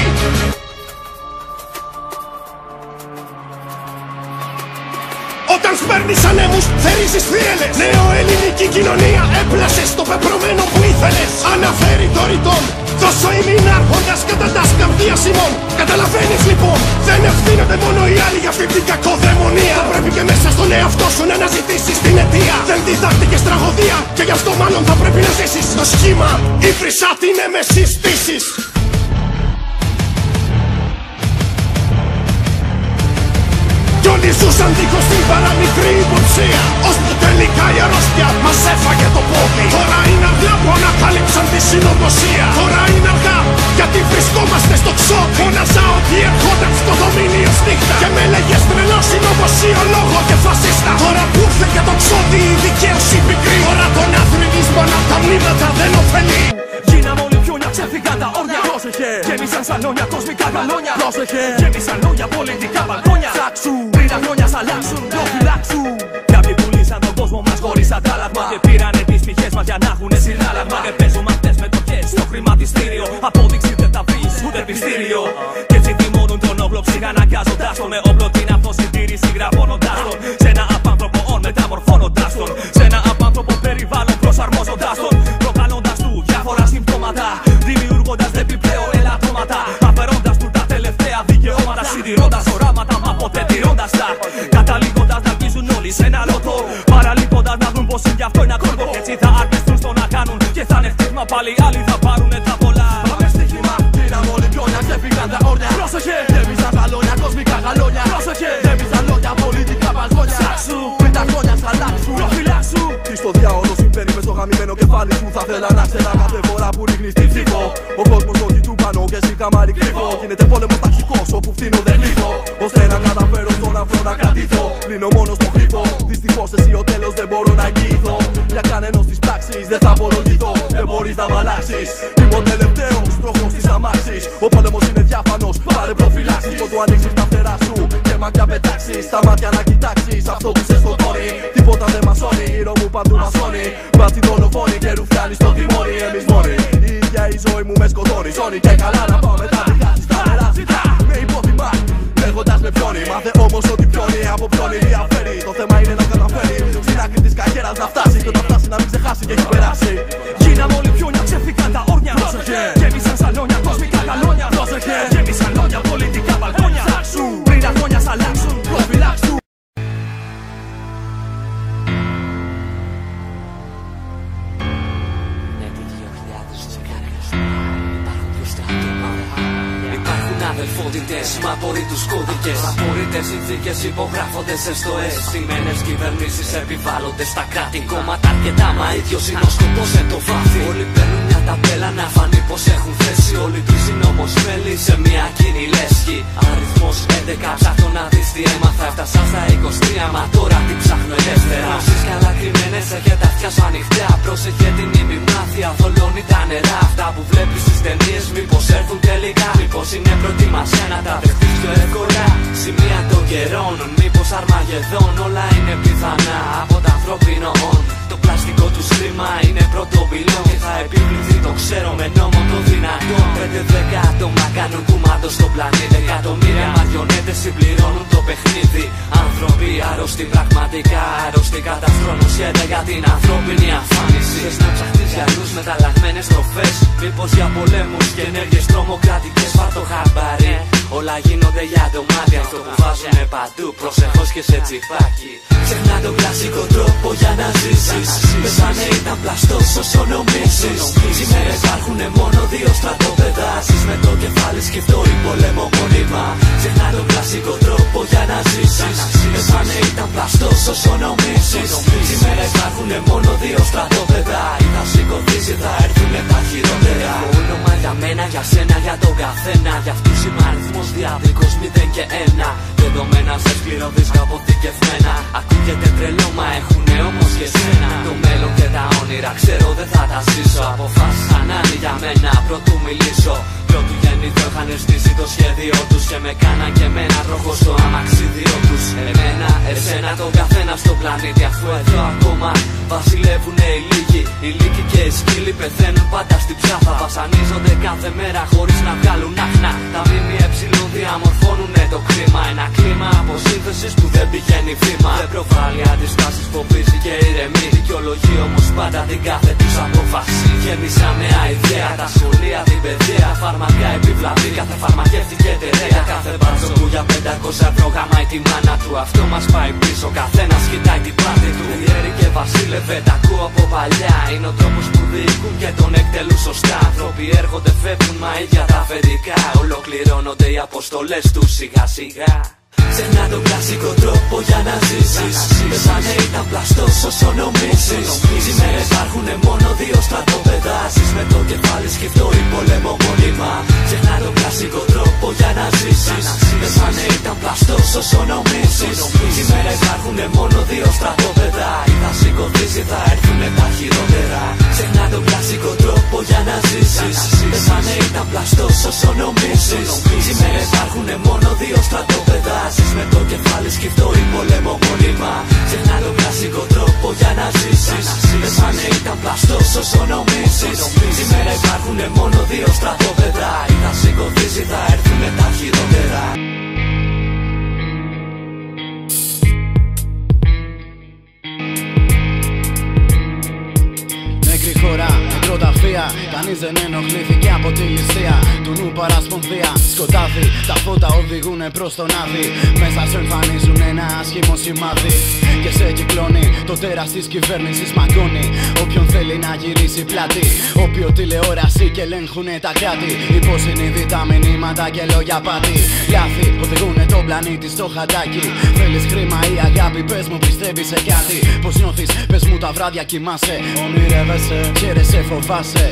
[SPEAKER 11] Όταν σπέρνεις ανέμους θερίζεις θύελες. Νέο ελληνική κοινωνία έπλασε στο πεπρωμένο που ήθελες. Αναφέρει το ρητόν. Τόσο ημίν άρχοντας κατά τα σκαρδία ημών Καταλαβαίνεις λοιπόν Δεν ευθύνονται μόνο οι άλλοι για αυτή την κακοδαιμονία. Θα πρέπει και μέσα στον εαυτό σου να αναζητήσεις την αιτία. Δεν διδάχτηκες τραγωδία και γι' αυτό μάλλον θα πρέπει να ζήσεις. Το σχήμα η φρυσά την έμεσης Κι όλοι ζούσαν δίχως την παραμικρή υποψία Ώσπου τελικά η αρρώστια μας έφαγε το πόδι. Τώρα είναι αργά που ανακάλυψαν τη συνωμοσία. Τώρα είναι αργά γιατί βρισκόμαστε στο ξόδι Φώναζα ότι ερχόταν στο δομήνιο νύχτα Και με λέγες τρελό συνωμοσιολόγο και φασίστα. Τώρα που ήρθε για το ξόδι η δικαίωση πικρή. Τώρα τον αθλητισμό από τα μνήματα δεν ωφελεί.
[SPEAKER 12] Γίναμε όλοι πιόνια, ξέφυγαν τα όρια Πρόσεχε, γέμισαν σαλόνια, κοσμικά γαλόνια. Πρόσεχε, γέμισαν λόγια, πολιτικά μπαλκόνια. Ψάξου, πριν τα χρόνια σ' αλλάξουν, προφυλάξου Κάποιοι πουλήσαν τον κόσμο μας χωρίς αντάλλαγμα. Και πήρανε τις πηγές μας για να έχουνε συνάλλαγμα. Και παίζουμε αυτές μετοχές στο χρηματιστήριο. Απόδειξη δεν τα βρεις, ούτε πιστήριο Και έτσι τιμώνουν τον όπλο ψυχαναγκάζοντας τον. Με όπλο την αυτοσυντήρηση γραπώνοντας τον. Σε ένα απάνθρωπο όν μεταμορφώνοντας τον. Σε ένα απάνθρωπο περιβάλλον προσαρμόζοντας τον. Προκαλώντας του διάφορα συμπτώματα δικαιώματα Συντηρώντας οράματα μα ποτέ τηρώντας τα. Καταλήγοντας να αρχίζουν όλοι σε ένα λότο. Παραλείποντας να δουν πως είναι αυτό ένα κόλπο Και έτσι θα αρκεστούν στο να κάνουν. Και θα είναι χτίσμα Πάλι άλλοι θα πάρουνε τα πολλά.
[SPEAKER 13] Πάμε στοίχημα, γίναμε όλοι πιόνια, ξέφυγαν τα όρια.
[SPEAKER 12] Πρόσεχε,
[SPEAKER 13] Γέμισαν γαλόνια, κοσμικά γαλόνια
[SPEAKER 12] Πρόσεχε.
[SPEAKER 13] Γέμισαν λόγια, πολιτικά μπαλκόνια
[SPEAKER 12] Ψάξου.
[SPEAKER 13] Πριν τα χρόνια σ' αλλάξουν.
[SPEAKER 12] Προφυλάξου
[SPEAKER 13] Τι στο διάολο συμβαίνει μες στο γαμημένο κεφάλι σου. Θα θέλα να ξέρα κάθε φορά που ρίχνεις την ψήφο Ο κόσμος όχι του πάνω και εσύ καμάρι κρύβω. Γίνεται πόλεμος ταξικός όπου φτύνω δεν λύθω. Ώστε να καταφέρω στον αφρό να κρατήθω Κλείνω μόνος στο χρήπο Δυστυχώς εσύ ο τέλος δεν μπορώ να εγγυηθώ Για κανένας της πράξης δεν θα απολογηθώ. Δεν μπορείς να μ' αλλάξεις. Είμαι ο τελευταίος τροχός της αμάξης. Ο πόλεμος είναι διάφανος. Πάρε προφυλάξεις Πότου ανοίξεις τα φτερά σου και μακριά πετάξεις Τα μάτια να κοιτάξεις. Αυτό που σε σκοτώνει Τίποτα δεν μας σώνει Γύρω μου παντού μας σώνει. Μπάτσι δολοφόνη και ρουφιάνει στο τιμόνι Εμείς μόνοι. Η ίδια η ζωή μου με σκοτώνει Σώνει και καλά να πάω μετά δικά της τα νερά. Ζητά Με υπόθυμα Λέγοντας με πιόνι. Μάθε όμως ότι πιόνι από πιόνι διαφέρει. Το θέμα είναι να καταφέρει. Στην άκρη της καγέρας να φτάσει Και όταν φτάσει να μην ξεχάσει και έχει περάσει
[SPEAKER 14] Υπάρχουν αδελφότητες με απορρίτους κώδικες. Απορρίτες συνθήκες υπογράφονται σε στοές Στημένες κυβερνήσεις επιβάλλονται στα κράτη. Κόμματα αρκετά μα ίδιος είναι ο σκοπός εν το βάθη. Όλοι παίρνουν μια ταμπέλα να φανεί πως έχουν θέση. Όλοι τους είναι όμως μέλη σε μια κοινή λέσχη. Αριθμός 11 ψάχνω να δεις τι έμαθα Έφτασα στα 23 μα τώρα τι ψάχνω ελεύθερα. Γνώσεις καλά κρυμμένες έχετε αυτιά σου ανοιχτά. Πρόσεχε την ημιμάθεια θολώνει τα νερά. Αυτά που βλέπεις στις ταινίες μήπως έρθουν τελικά. Μήπως είναι προετοιμασιά να τα δεχτείς πιο εύκολα. Σημεία των καιρών Μήπως αρμαγεδόν. Όλα είναι πιθανά από τα ανθρώπινο όν. Το πλαστικό του στρίμμα είναι πρώτο πυλόν. Και θα επιβληθεί το ξέρω με νόμο το δυνατό Πέντε δέκα άτομα κάνουν κουμάντο στο πλανήτη. Εκατομμύρια μαριονέτες συμπληρώνουν το παιχνίδι. Άνθρωποι άρρωστοι πραγματικά άρρωστοι Καταστρώνουν σχέδια για την ανθρώπινη αφάνιση. Θες να ψαχτείς για αλλούς μεταλλαγμένες τροφές Μήπως για πολέμους και ενέργειες τρομοκρατικές Πάρ' το χαμπάρι Όλα γίνονται για δωμάτια Αυτό που βάζουνε παντού Προσεχώς και σε τσιπάκι Ξεχνά τον κλασικό τρόπο για να ζήσεις. Πεθάνε ήταν πλαστός όσο νομίζεις Σήμερα υπάρχουνε μόνο δύο στρατόπεδα. Ζεις με το κεφάλι σκεφτό ή πολέμο μόνιμα. Ξεχνά τον κλασικό τρόπο όσο νομίζεις Σήμερα υπάρχουν μόνο δύο στρατόπεδα. Ή θα σηκωθείς ή θα έρθουν τα χειρότερα. Έχω όνομα για μένα, για σένα, για τον καθένα. Για αυτούς είμαι αριθμός διαδίκος μηδέν και ένα. Δεδομένα σε σκληρό δίσκο αποθηκευμένα. Ακούγεται τρελό μα έχουνε όμως και σένα. Το μέλλον και τα όνειρα ξέρω δεν θα τα ζήσω. Αποφάσισαν άλλοι για μένα πρωτού μιλήσω. Πρώτου γεννήθω είχαν στήσει το σχέδιο τους Και με κάνα και μένα τροχό στο αμαξίδιο τους. Εμένα, εσένα, τον καθένα στο πλανήτη. Αφού εδώ ακόμα βασιλεύουνε οι λίγοι. Οι λύκοι και οι σκύλοι πεθαίνουν πάντα στην ψάθα Βασανίζονται κάθε μέρα χωρίς να δεν πηγαίνει βήμα. Δεν προβάλλει αντιστάσεις, φοβίζει και ηρεμεί. Δικαιολογεί όμως πάντα την κάθε τους απόφαση. Γέμισα νέα ιδέα, τα σχολεία, την παιδεία Φάρμακα επιβλαβή, κάθε φαρμακεύτηκε εταιρεία Κάθε μπάτσο που για 500 ευρώ. Γαμάει τη μάνα του Αυτό μας πάει πίσω, καθένας κοιτάει την πλάτη του. Διέρη και βασίλευε, τα ακούω από παλιά. Είναι ο τρόπος που διοικούν και τον εκτελούν σωστά. Άνθρωποι έρχονται, φεύγουν, μα ίδια τα αφεντικά. Ολοκληρώνονται οι αποστολές τους σιγά σιγά Ξεχνά τον κλασικό τρόπο για να ζήσεις. Δεν θα είναι ήταν πλαστός όσο νομίζεις. Σήμερα υπάρχουν μόνο δύο στρατόπεδα Ζεις με το κεφάλι σκεφτό ή πολέμο μόνιμα. Ξεχνά τον κλασικό τρόπο για να ζήσεις. Δεν θα είναι ήταν πλαστός όσο νομίζεις. Σήμερα υπάρχουν μόνο δύο στρατόπεδα Ή θα σηκωθείς ή θα έρθουν τα χειρότερα. Ξεχνά τον κλασικό τρόπο για να ζήσεις. Δεν θα είναι ήταν πλαστός όσο νομίζεις. Σήμερα υπάρχουν μόνο δύο στρατόπεδα Ζεις με το κεφάλι σκεφτό ή πολέμο μόνιμα. Ξεχνά τον κλασικό τρόπο για να ζήσεις. Δεν θα είναι ήταν πλαστός όσο νομίζεις. Σήμερα υπάρχουν μόνο δύο στρατόπεδα. Ή θα σηκωθείς ή θα έρθουν τα χειρότερα
[SPEAKER 15] νεκροταφεία Κανείς δεν ενοχλήθηκε από τη ληστεία Του νου παρασπονδία. Σκοτάδι, τα φώτα οδηγούν προς τον άδει Μέσα σου εμφανίζουν ένα άσχημο σημάδι. Και σε κυκλώνει το τέρας της κυβέρνησης μαγκώνει Όποιον θέλει να γυρίσει πλάτη. Όποιο τηλεόραση και ελέγχουν τα κράτη. Υποσυνείδητα μηνύματα και λόγια πάτη. Λάθη οδηγούν τον πλανήτη στο χαντάκι Θέλεις χρήμα ή αγάπη, πες μου πιστεύεις σε κάτι. Πώς νιώθεις, πες μου τα βράδια κοιμάσαι. Ονειρεύεσαι, χαίρεσαι, φοβάσαι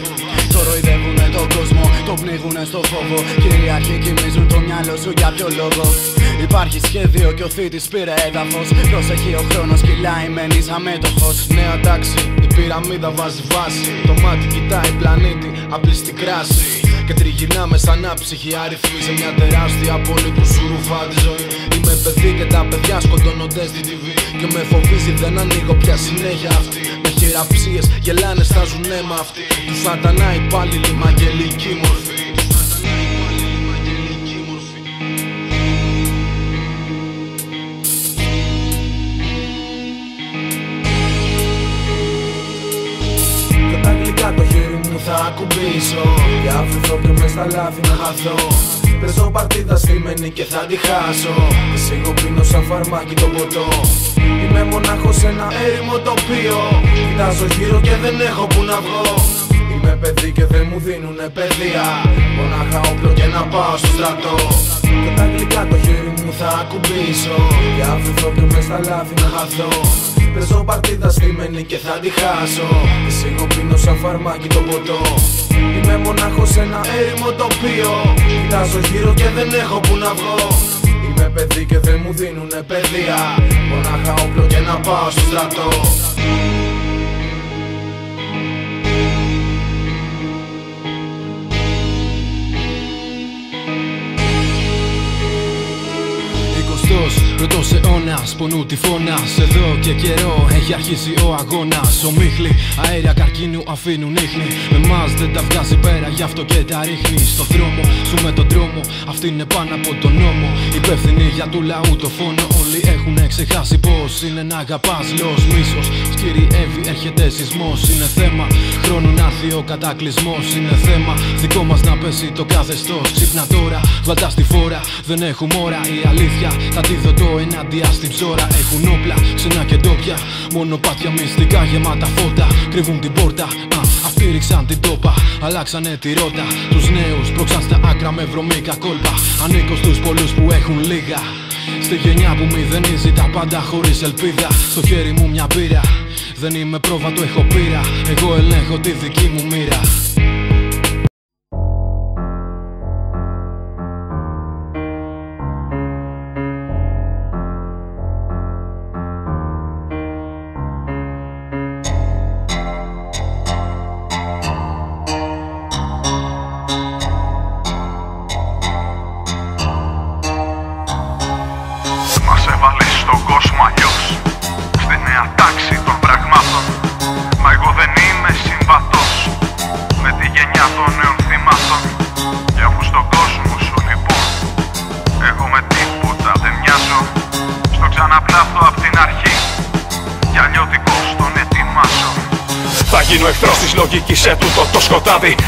[SPEAKER 15] Κοροϊδεύουνε τον κόσμο, το πνίγουνε στο φόβο. Κυριαρχοί κοιμίζουν το μυαλό σου για ποιο λόγο. Υπάρχει σχέδιο και ο θήτης πήρε έδαφος. Προσεχεί ο χρόνος, κυλάει, μένεις αμέτωχος.
[SPEAKER 16] Νέα τάξη, η πυραμίδα βάζει βάση. Το μάτι κοιτάει πλανήτη, απλή στην κράση και τριγυρνάμε σαν άψυχοι αριθμοί σε μια τεράστια πόλη που σου ρουφά τη ζωή. Είμαι παιδί και τα παιδιά σκοτώνονται στη TV. Και με φοβίζει δεν ανοίγω πια συνέχεια αυτή. Με χειραψίες γελάνε, στάζουν αίμα αυτοί. Του σατανά υπάλληλοι με αγγελική μορφή. Ακουμπήσω Για αφηθώ και μες στα λάθη να χαθώ. Παίζω παρτίδα στημένη και θα τη χάσω. Και σίγω πίνω σαν φαρμάκι το ποτό. Είμαι μονάχος σε ένα έρημο τοπίο. Κοιτάζω γύρω και δεν έχω που να βγω. Είμαι παιδί και δεν μου δίνουνε παιδεία. Μονάχα όπλο και να πάω στο στρατό. Και τα γλυκά το χέρι μου θα ακουμπήσω. Για αφηθώ και μες στα λάθη να χαθώ Παίζω παρτίδα στημένη και θα τη χάσω. Και σίγω πίνω σαν φαρμάκι το ποτό. Είμαι μονάχος σε ένα έρημο τοπίο. Κοιτάζω γύρω και δεν έχω που να βγω. Είμαι παιδί και δεν μου δίνουνε παιδεία. Μονάχα όπλο και να πάω στο στρατό Dios
[SPEAKER 17] Πρώτο αιώνα, πονού τυφώνα. Εδώ και καιρό έχει αρχίσει ο αγώνας. Ομίχλοι, αέρια καρκίνου αφήνουν ίχνη. Με εμά δεν τα βγάζει πέρα, γι' αυτό και τα ρίχνει. Στο δρόμο, σου με τον δρόμο. Αυτή είναι πάνω από τον νόμο. Υπεύθυνοι για του λαού το φόνο. Όλοι έχουν ξεχάσει πώς είναι να αγαπάς. Λος μίσος, σκυριεύει, έρχεται σεισμός. Είναι θέμα χρόνου να έρθει ο κατακλυσμός. Είναι θέμα δικό μας να πέσει το καθεστώς. Ξύπνα τώρα, βαλτά στη φόρα. Δεν έχουμε ώρα η αλήθεια. Θα τη δω το ενάντια στην ψώρα Έχουν όπλα, ξενά και ντόπια Μονοπάτια μυστικά γεμάτα φώτα Κρύβουν την πόρτα, α, αυτοί ρίξαν την τόπα Αλλάξανε τη ρότα. Τους νέους πρόξαν στα άκρα με βρωμίκα κόλπα. Ανήκω στους πολλούς που έχουν λίγα.
[SPEAKER 15] Στη γενιά που μηδενίζει τα πάντα χωρίς ελπίδα. Στο χέρι μου μια πύρα. Δεν είμαι πρόβα, το έχω πείρα. Εγώ ελέγχω τη δική μου μοίρα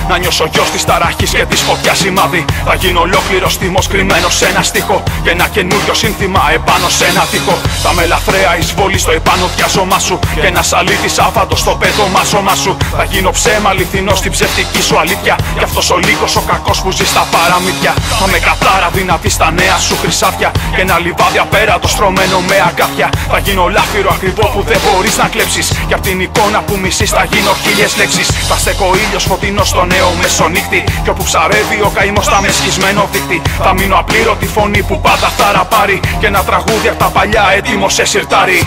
[SPEAKER 18] Να νιώσω γιος της ταράχης και της φωτιάς σημάδι. Θα γίνω ολόκληρος τιμό κρυμμένος σε ένα στίχο. Και ένα καινούριο σύνθημα επάνω σε ένα τείχο. Θα με λαθρέα εισβολή στο επάνω διάσωμά σου. Και ένα αλήτη άφαντο στο πέτωμά σώμα σου. Θα γίνω ψέμα αληθινό στην ψευτική σου αλήθεια. Κι αυτός ο λίγο ο κακός που ζει στα παραμύθια. Θα με κατάρα δυνατή στα νέα σου χρυσάφια. Και ένα λιβάδι απέραντο στρωμένο με αγκάθια. Θα γίνω λάφυρο ακριβό που δεν μπορείς να κλέψεις. Και απ' την εικόνα που μισείς θα γίνω χίλιες λέξεις. Θα στέκω ήλιος φωτεινό στο νέο μεσονύχτη. Κι όπου ψαρεύει ο καημός θα με σχισμένο δίχτυ. Θα μείνω απλήρωτη φωνή που πάντα θα ραπάρει. Και ένα τραγούδι απ' τα παλιά έτοιμο σε σιρτάρι.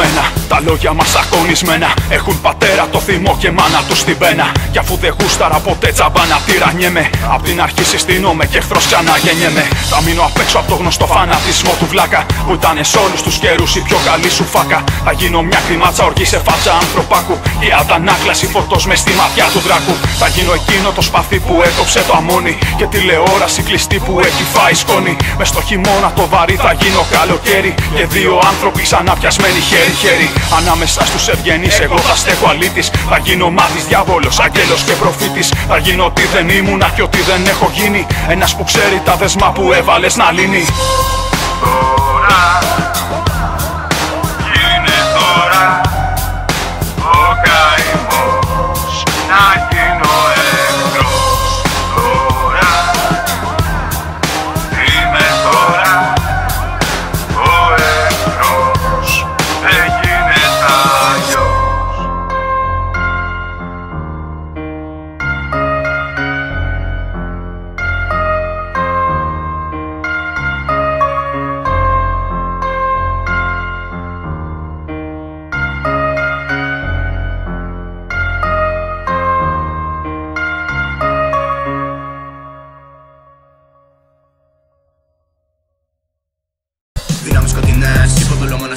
[SPEAKER 18] humana τα λόγια μας ακονισμένα Έχουν πατέρα το θυμό και μάνα τους στην πένα. Κι αφού δεν γούσταρα ποτέ τσαμπάνα τυρανιέμαι Απ' την αρχή συστήνομαι και εχθρός ξανά γεννιέμαι Θα μείνω απ' έξω απ' το γνωστό φανατισμό του βλάκα. Που ήταν σε όλους τους καιρούς η πιο καλή σου φάκα. Θα γίνω μια κρυμάτσα οργή σε φάτσα ανθρωπάκου. Η αντανάκλαση φωτός μες στη ματιά του δράκου. Θα γίνω εκείνο το σπαθί που έκοψε το αμόνι. Και τηλεόραση κλειστή που έχει φάει σκόνη. Μες στο χειμώνα το βαρύ θα γίνω καλοκαίρι. Και δύο άνθρωποι ξανά πιασμένοι χέρι-χέρι Ανάμεσα στους ευγενείς εγώ θα στέκω αλήτης. Θα γίνω μάτης διάβολος, αγγέλος και προφήτης. Θα γίνω ότι δεν ήμουνα και ότι δεν έχω γίνει. Ένας που ξέρει τα δεσμά που έβαλες να λύνει
[SPEAKER 19] Δυνάμει σκοτεινέ, υποδουλωμένο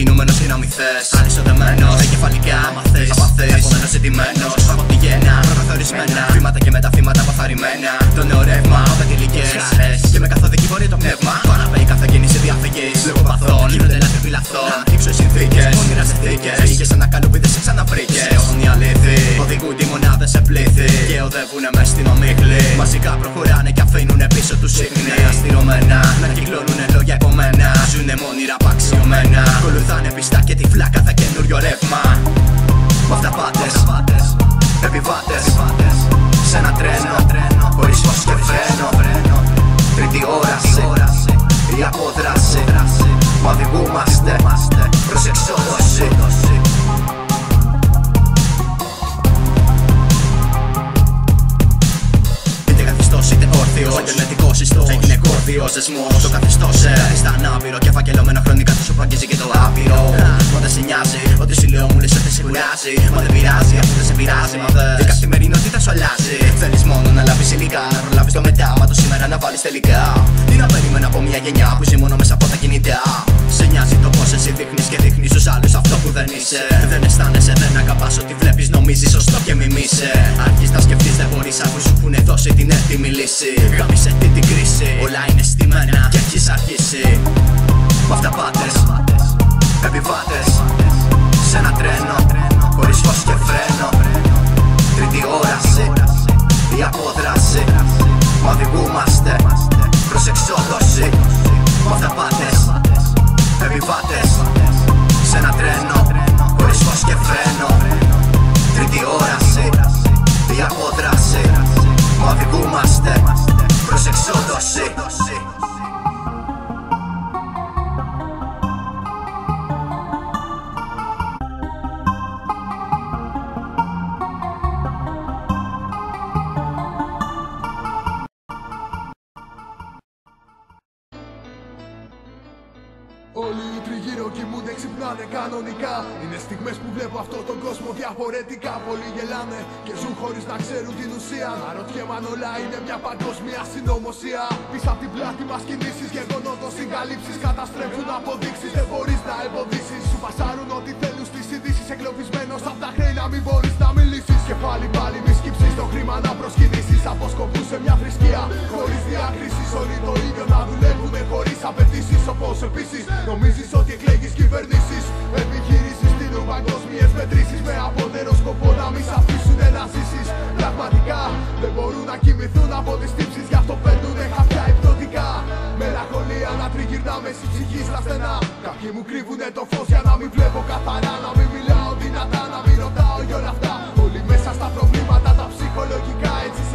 [SPEAKER 19] σε αυτέ. Υποκινούμενο είναι αμυθέ. Ανισοδεμένο, εγκεφαλικά. Αμαθέ, απαθέ. Επομένω ζητημένο. Από τη γέννα, προκαθορισμένα. Βήματα και μεταφήματα αποθαρρυμένα. Το νέο ρεύμα, πεντηλικέ. Και με καθοδική πορεία το πνεύμα. Παραπέει κάθε κίνηση διαφυγή. Λόγω παθών, γίνονται λάθη λαθών. Ήξω οι συνθήκες, όνειρα σε θήκε. Είχε ένα καλούπι, δεν σε ξαναβρήκε. Όσον οι αλήθειοι οδηγούν τη μονάδα σε πλήθη. Και οδεύουνε μες στην ομίχλη. Μαζικά προχωράνε και αφήνουνε πίσω τους σύγχρονοι. Αστυρωμένα, να κυκλώνουνε λόγια επομένα. Ζουνε μόνιρα απαξιωμένα. Ακολουθάνε πιστά και τη φλάκα θα καινούριο ρεύμα. Μ' αυταπάτες, επιβάτες Σε ένα τρένο, χωρίς φως και φρένο Τρίτη όραση, η απόδραση Μα οδηγούμαστε προς εξόδωση καθιστός είτε όρθιος Εντελετικός ιστός Έγινε κόρδιος δεσμός Το καθιστός σε Στα ανάπηρο και φακελωμένο χρονικά τόσο που αγγίζει και το άπειρο. Μα δεν σε νοιάζει Ότι σου λέω μου λες ότι σε κουράζει Μα δεν πειράζει αυτό δεν σε πειράζει Μα δεν Η καθημερινότητα σου αλλάζει. Θέλεις μόνο να λάβεις υλικά Να προλάβεις το μετά Μα το σήμερα να βάλεις τελικά. Τι να περιμένω από μια γενιά που ζει μόνο μέσα από τα κινητά Σε νοιάζει το πως εσύ δείχνεις και δείχνεις στους άλλους αυτό που δεν είσαι. Δεν αισθάνεσαι, δεν αγαπάς ότι βλέπεις νομίζεις σωστό και μιμείσαι Αρχίζεις να σκεφτείς δεν μπορείς αφού σου έχουν δώσει την έτοιμη λύση. Γάμισε τι την κρίση αρχίσει Όλα είναι στημένα και έχεις αρχίσει. Μ' αυταπάτες, επιβάτες. Σε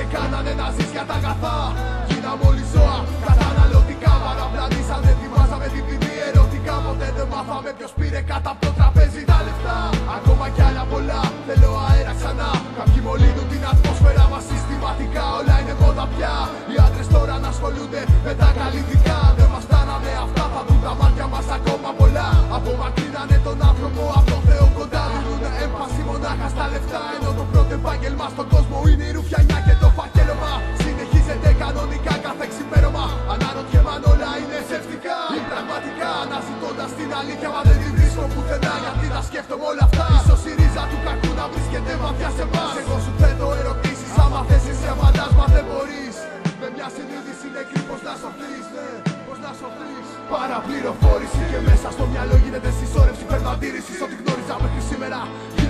[SPEAKER 7] ψυχολογικά έτσι σε κάνανε να ζεις για τα αγαθά. Γίναμε όλοι ζώα καταναλωτικά. Παραπλανήσαν, ετοιμάζαμε την ποινή ερωτικά. Ποτέ δεν μάθαμε ποιος πήρε κάτω από το τραπέζι τα λεφτά. Ακόμα κι άλλα πολλά θέλω αέρα ξανά. Κάποιοι μολύνουν την ατμόσφαιρα μας συστηματικά. Όλα είναι μόδα πια. Οι άντρες τώρα να ασχολούνται με τα καλλιτικά. Δεν μας φτάνανε αυτά, θα δουν τα μάτια μας ακόμα πολλά. Απομακρύνανε τον άνθρωπο από τον Θεό κοντά. Δίνουνε έμφαση μονάχα στα λεφτά. Ενώ το πρώτο επάγγελμα στον κόσμο είναι η ρουφιανιά και αλήθεια, μα δεν τη βρίσκω πουθενά. Γιατί να σκέφτομαι όλα αυτά; Ίσως η ρίζα του κακού να βρίσκεται βαθιά σε εμάς. Εγώ σου θέτω ερωτήσεις. Άμα θες σε φαντάσμα δεν μπορείς. Με μια συνείδηση νεκρή πως να σωθείς, ναι, πως να σωθείς Παραπληροφόρηση και μέσα στο μυαλό γίνεται συσσόρευση υπερβαντήρηση Ό,τι γνώριζα μέχρι σήμερα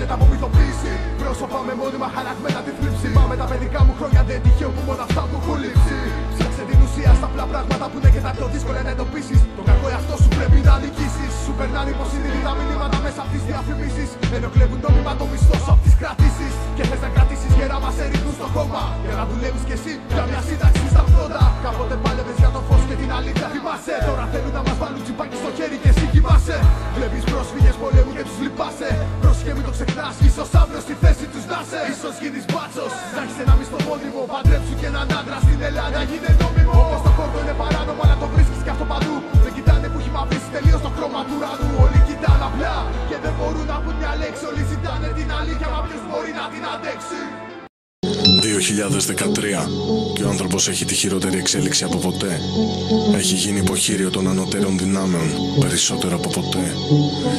[SPEAKER 7] γίνεται απομυθοποίηση Πρόσωπα με μόνιμα χαραγμένα τη θλίψη. Μα με τα παιδικά μου χρόνια δεν τυχαίο που μόνο αυτά μου έχουν λείψει. Ψάξε την ουσία στα απλά πράγματα που είναι και τα πιο δύσκολα να εντοπίσεις. Το κακό εαυτό σου πρέπει να νικήσεις. Σου περνάνε υποσυνείδητα μηνύματα μέσα από τις διαφημίσεις Ενώ κλέβουν νόμιμα το μισθό σου από τις κρατήσεις. Και θες να κρατήσεις γερά μας σε ρίχνουν στο κόμμα. Για να δουλεύεις κι εσύ για μια σύνταξη στα 80 Κάποτε πάλευες για το φως και την αλήθεια θυμάσαι. Τώρα θέλουν να μας βάλουν τσιπάκι στο χέρι και εσύ κοιμάσαι. Βλέπεις πρόσφυγες πολέμου και τους λυπάσαι. Πρόσχε μην το ξεχνάς Ίσως αύριο στη θέση τους να σε Ίσως γίνεις μπάτσος Να έχεις ένα μισθό μόνιμο Παντρέψου και έναν άντρα στην Ελλάδα γίνε νόμιμο. Όπως το κόρτο είναι παράνομο αλλά το βρίσκεις και αυτό παντού
[SPEAKER 20] 2013 και ο άνθρωπος έχει τη χειρότερη εξέλιξη από ποτέ. Έχει γίνει υποχείριο των ανωτέρων δυνάμεων, περισσότερο από ποτέ.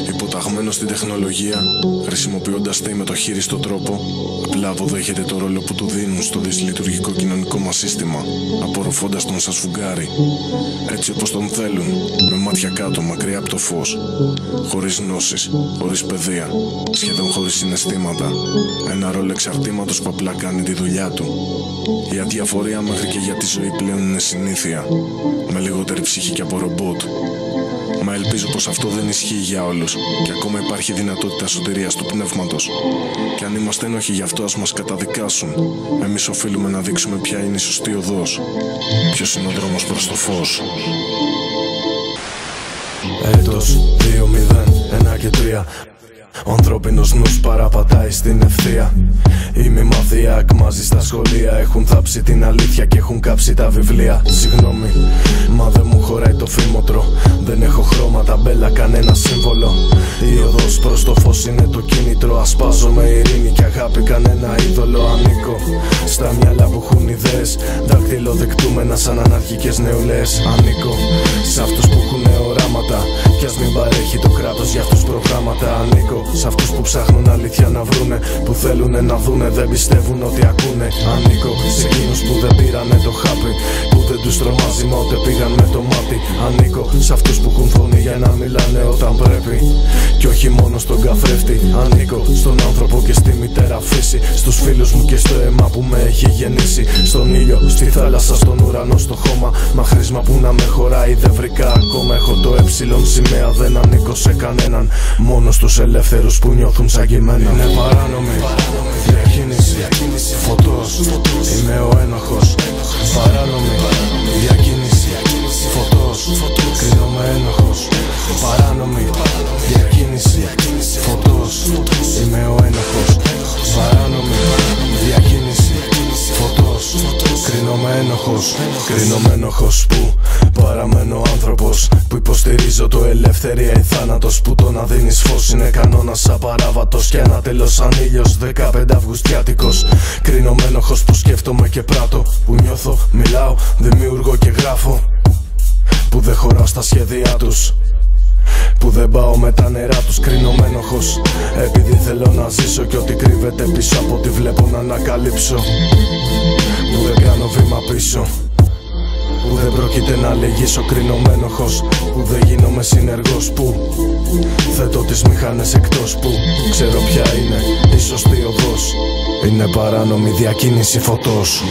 [SPEAKER 20] Υποταγμένο στην τεχνολογία, χρησιμοποιώντας τη με το χείριστο τρόπο, απλά αποδέχεται το ρόλο που του δίνουν στο δυσλειτουργικό κοινωνικό μας σύστημα, απορροφώντας τον σαν σφουγγάρι. Έτσι όπως τον θέλουν, με μάτια κάτω, μακριά από το φως. Χωρίς γνώσεις, χωρίς παιδεία, σχεδόν χωρίς συναισθήματα. Ένα ρόλο εξαρτήματος που απλά κάνει τη δουλειά του. Η αδιαφορία μέχρι και για τη ζωή πλέον είναι συνήθεια. Με λιγότερη ψυχή και από ρομπότ. Μα ελπίζω πως αυτό δεν ισχύει για όλους και ακόμα υπάρχει δυνατότητα σωτηρίας του πνεύματος. Και αν είμαστε ένοχοι γι' αυτό ας μας καταδικάσουν. Εμείς οφείλουμε να δείξουμε ποια είναι η σωστή οδός. Ποιος είναι ο δρόμος προς το φως. Έτος 2, 0, 1 και 3 ο ανθρώπινος νους παραπατάει στην ευθεία. Η μη μαθία ακμάζει στα σχολεία. Έχουν θάψει την αλήθεια και έχουν κάψει τα βιβλία. Συγγνώμη, μα δεν μου χωράει το φήμοτρο. Δεν έχω χρώματα, μπέλα, κανένα σύμβολο. Η οδός προς το φως είναι το κίνητρο. Ασπάζω με ειρήνη και αγάπη κανένα είδωλο Ανήκω. Στα μυαλά που έχουν ιδέες Δακτυλοδεικτούμενα σαν αναρχικές νεολαίες. Ανήκω σε αυτούς που έχουν οράματα Κι ας μην παρέχει το κράτος για αυτούς προγράμματα. Ανήκω σε αυτούς που ψάχνουν αλήθεια να βρούνε Που θέλουνε να δούνε δεν πιστεύουν ότι ακούνε. Ανήκω σε εκείνους που δεν πήρανε το χάπι. Που δεν τους τρομάζει μα ούτε πήγαν με το μάτι Ανήκω σε αυτούς που έχουν φωνή για να μιλάνε όταν πρέπει. Κι όχι μόνο στον καθρέφτη Ανήκω στον άνθρωπο και στη μητέρα φύση. Στους φίλους μου και στο αίμα που με έχει γεννήσει. Στον ήλιο, στη θάλασσα, στον ουρανό, στο χώμα. Μα χρήσμα που να με χωράει δεν βρήκα ακόμα. Έχω το ε σημαία δεν ανήκω σε κανέναν. Μόνο στους ελεύθερους που νιώθουν σαν και εμένα Είναι παράνομη διακίνηση. Φωτός. Είμαι ο ένοχος. Παράνομη. διακίνηση φωτός. Κρίνομαι ένοχος Παράνομη διακίνηση. Φωτός. Είμαι ο ένοχος. Παράνομη διακίνηση. Φωτός. Κρίνομαι ένοχος Κρίνομαι ένοχος που παραμένω άνθρωπος. Που υποστηρίζω το ελευθερία ή θάνατος. Που το να δίνεις φως είναι κανόνας απαράβατος. Και ένα τέλος σαν ήλιος 15 Αυγουστιάτικος Κρίνομαι ένοχος που σκέφτομαι και πράττω. Που νιώθω, μιλάω, δημιουργώ και γράφω Που δεν χωράω στα σχέδιά τους. Που δεν πάω με τα νερά τους κρίνομενοχος Επειδή θέλω να ζήσω και ό,τι κρύβεται πίσω από ό,τι βλέπω να ανακαλύψω. Που δεν κάνω βήμα πίσω. Που δεν πρόκειται να λυγίσω κρίνομενοχος Που δεν γίνομαι συνεργός που Θέτω τις μηχάνες εκτός που Ξέρω ποια είναι η σωστή οδός. Είναι παράνομη διακίνηση φωτός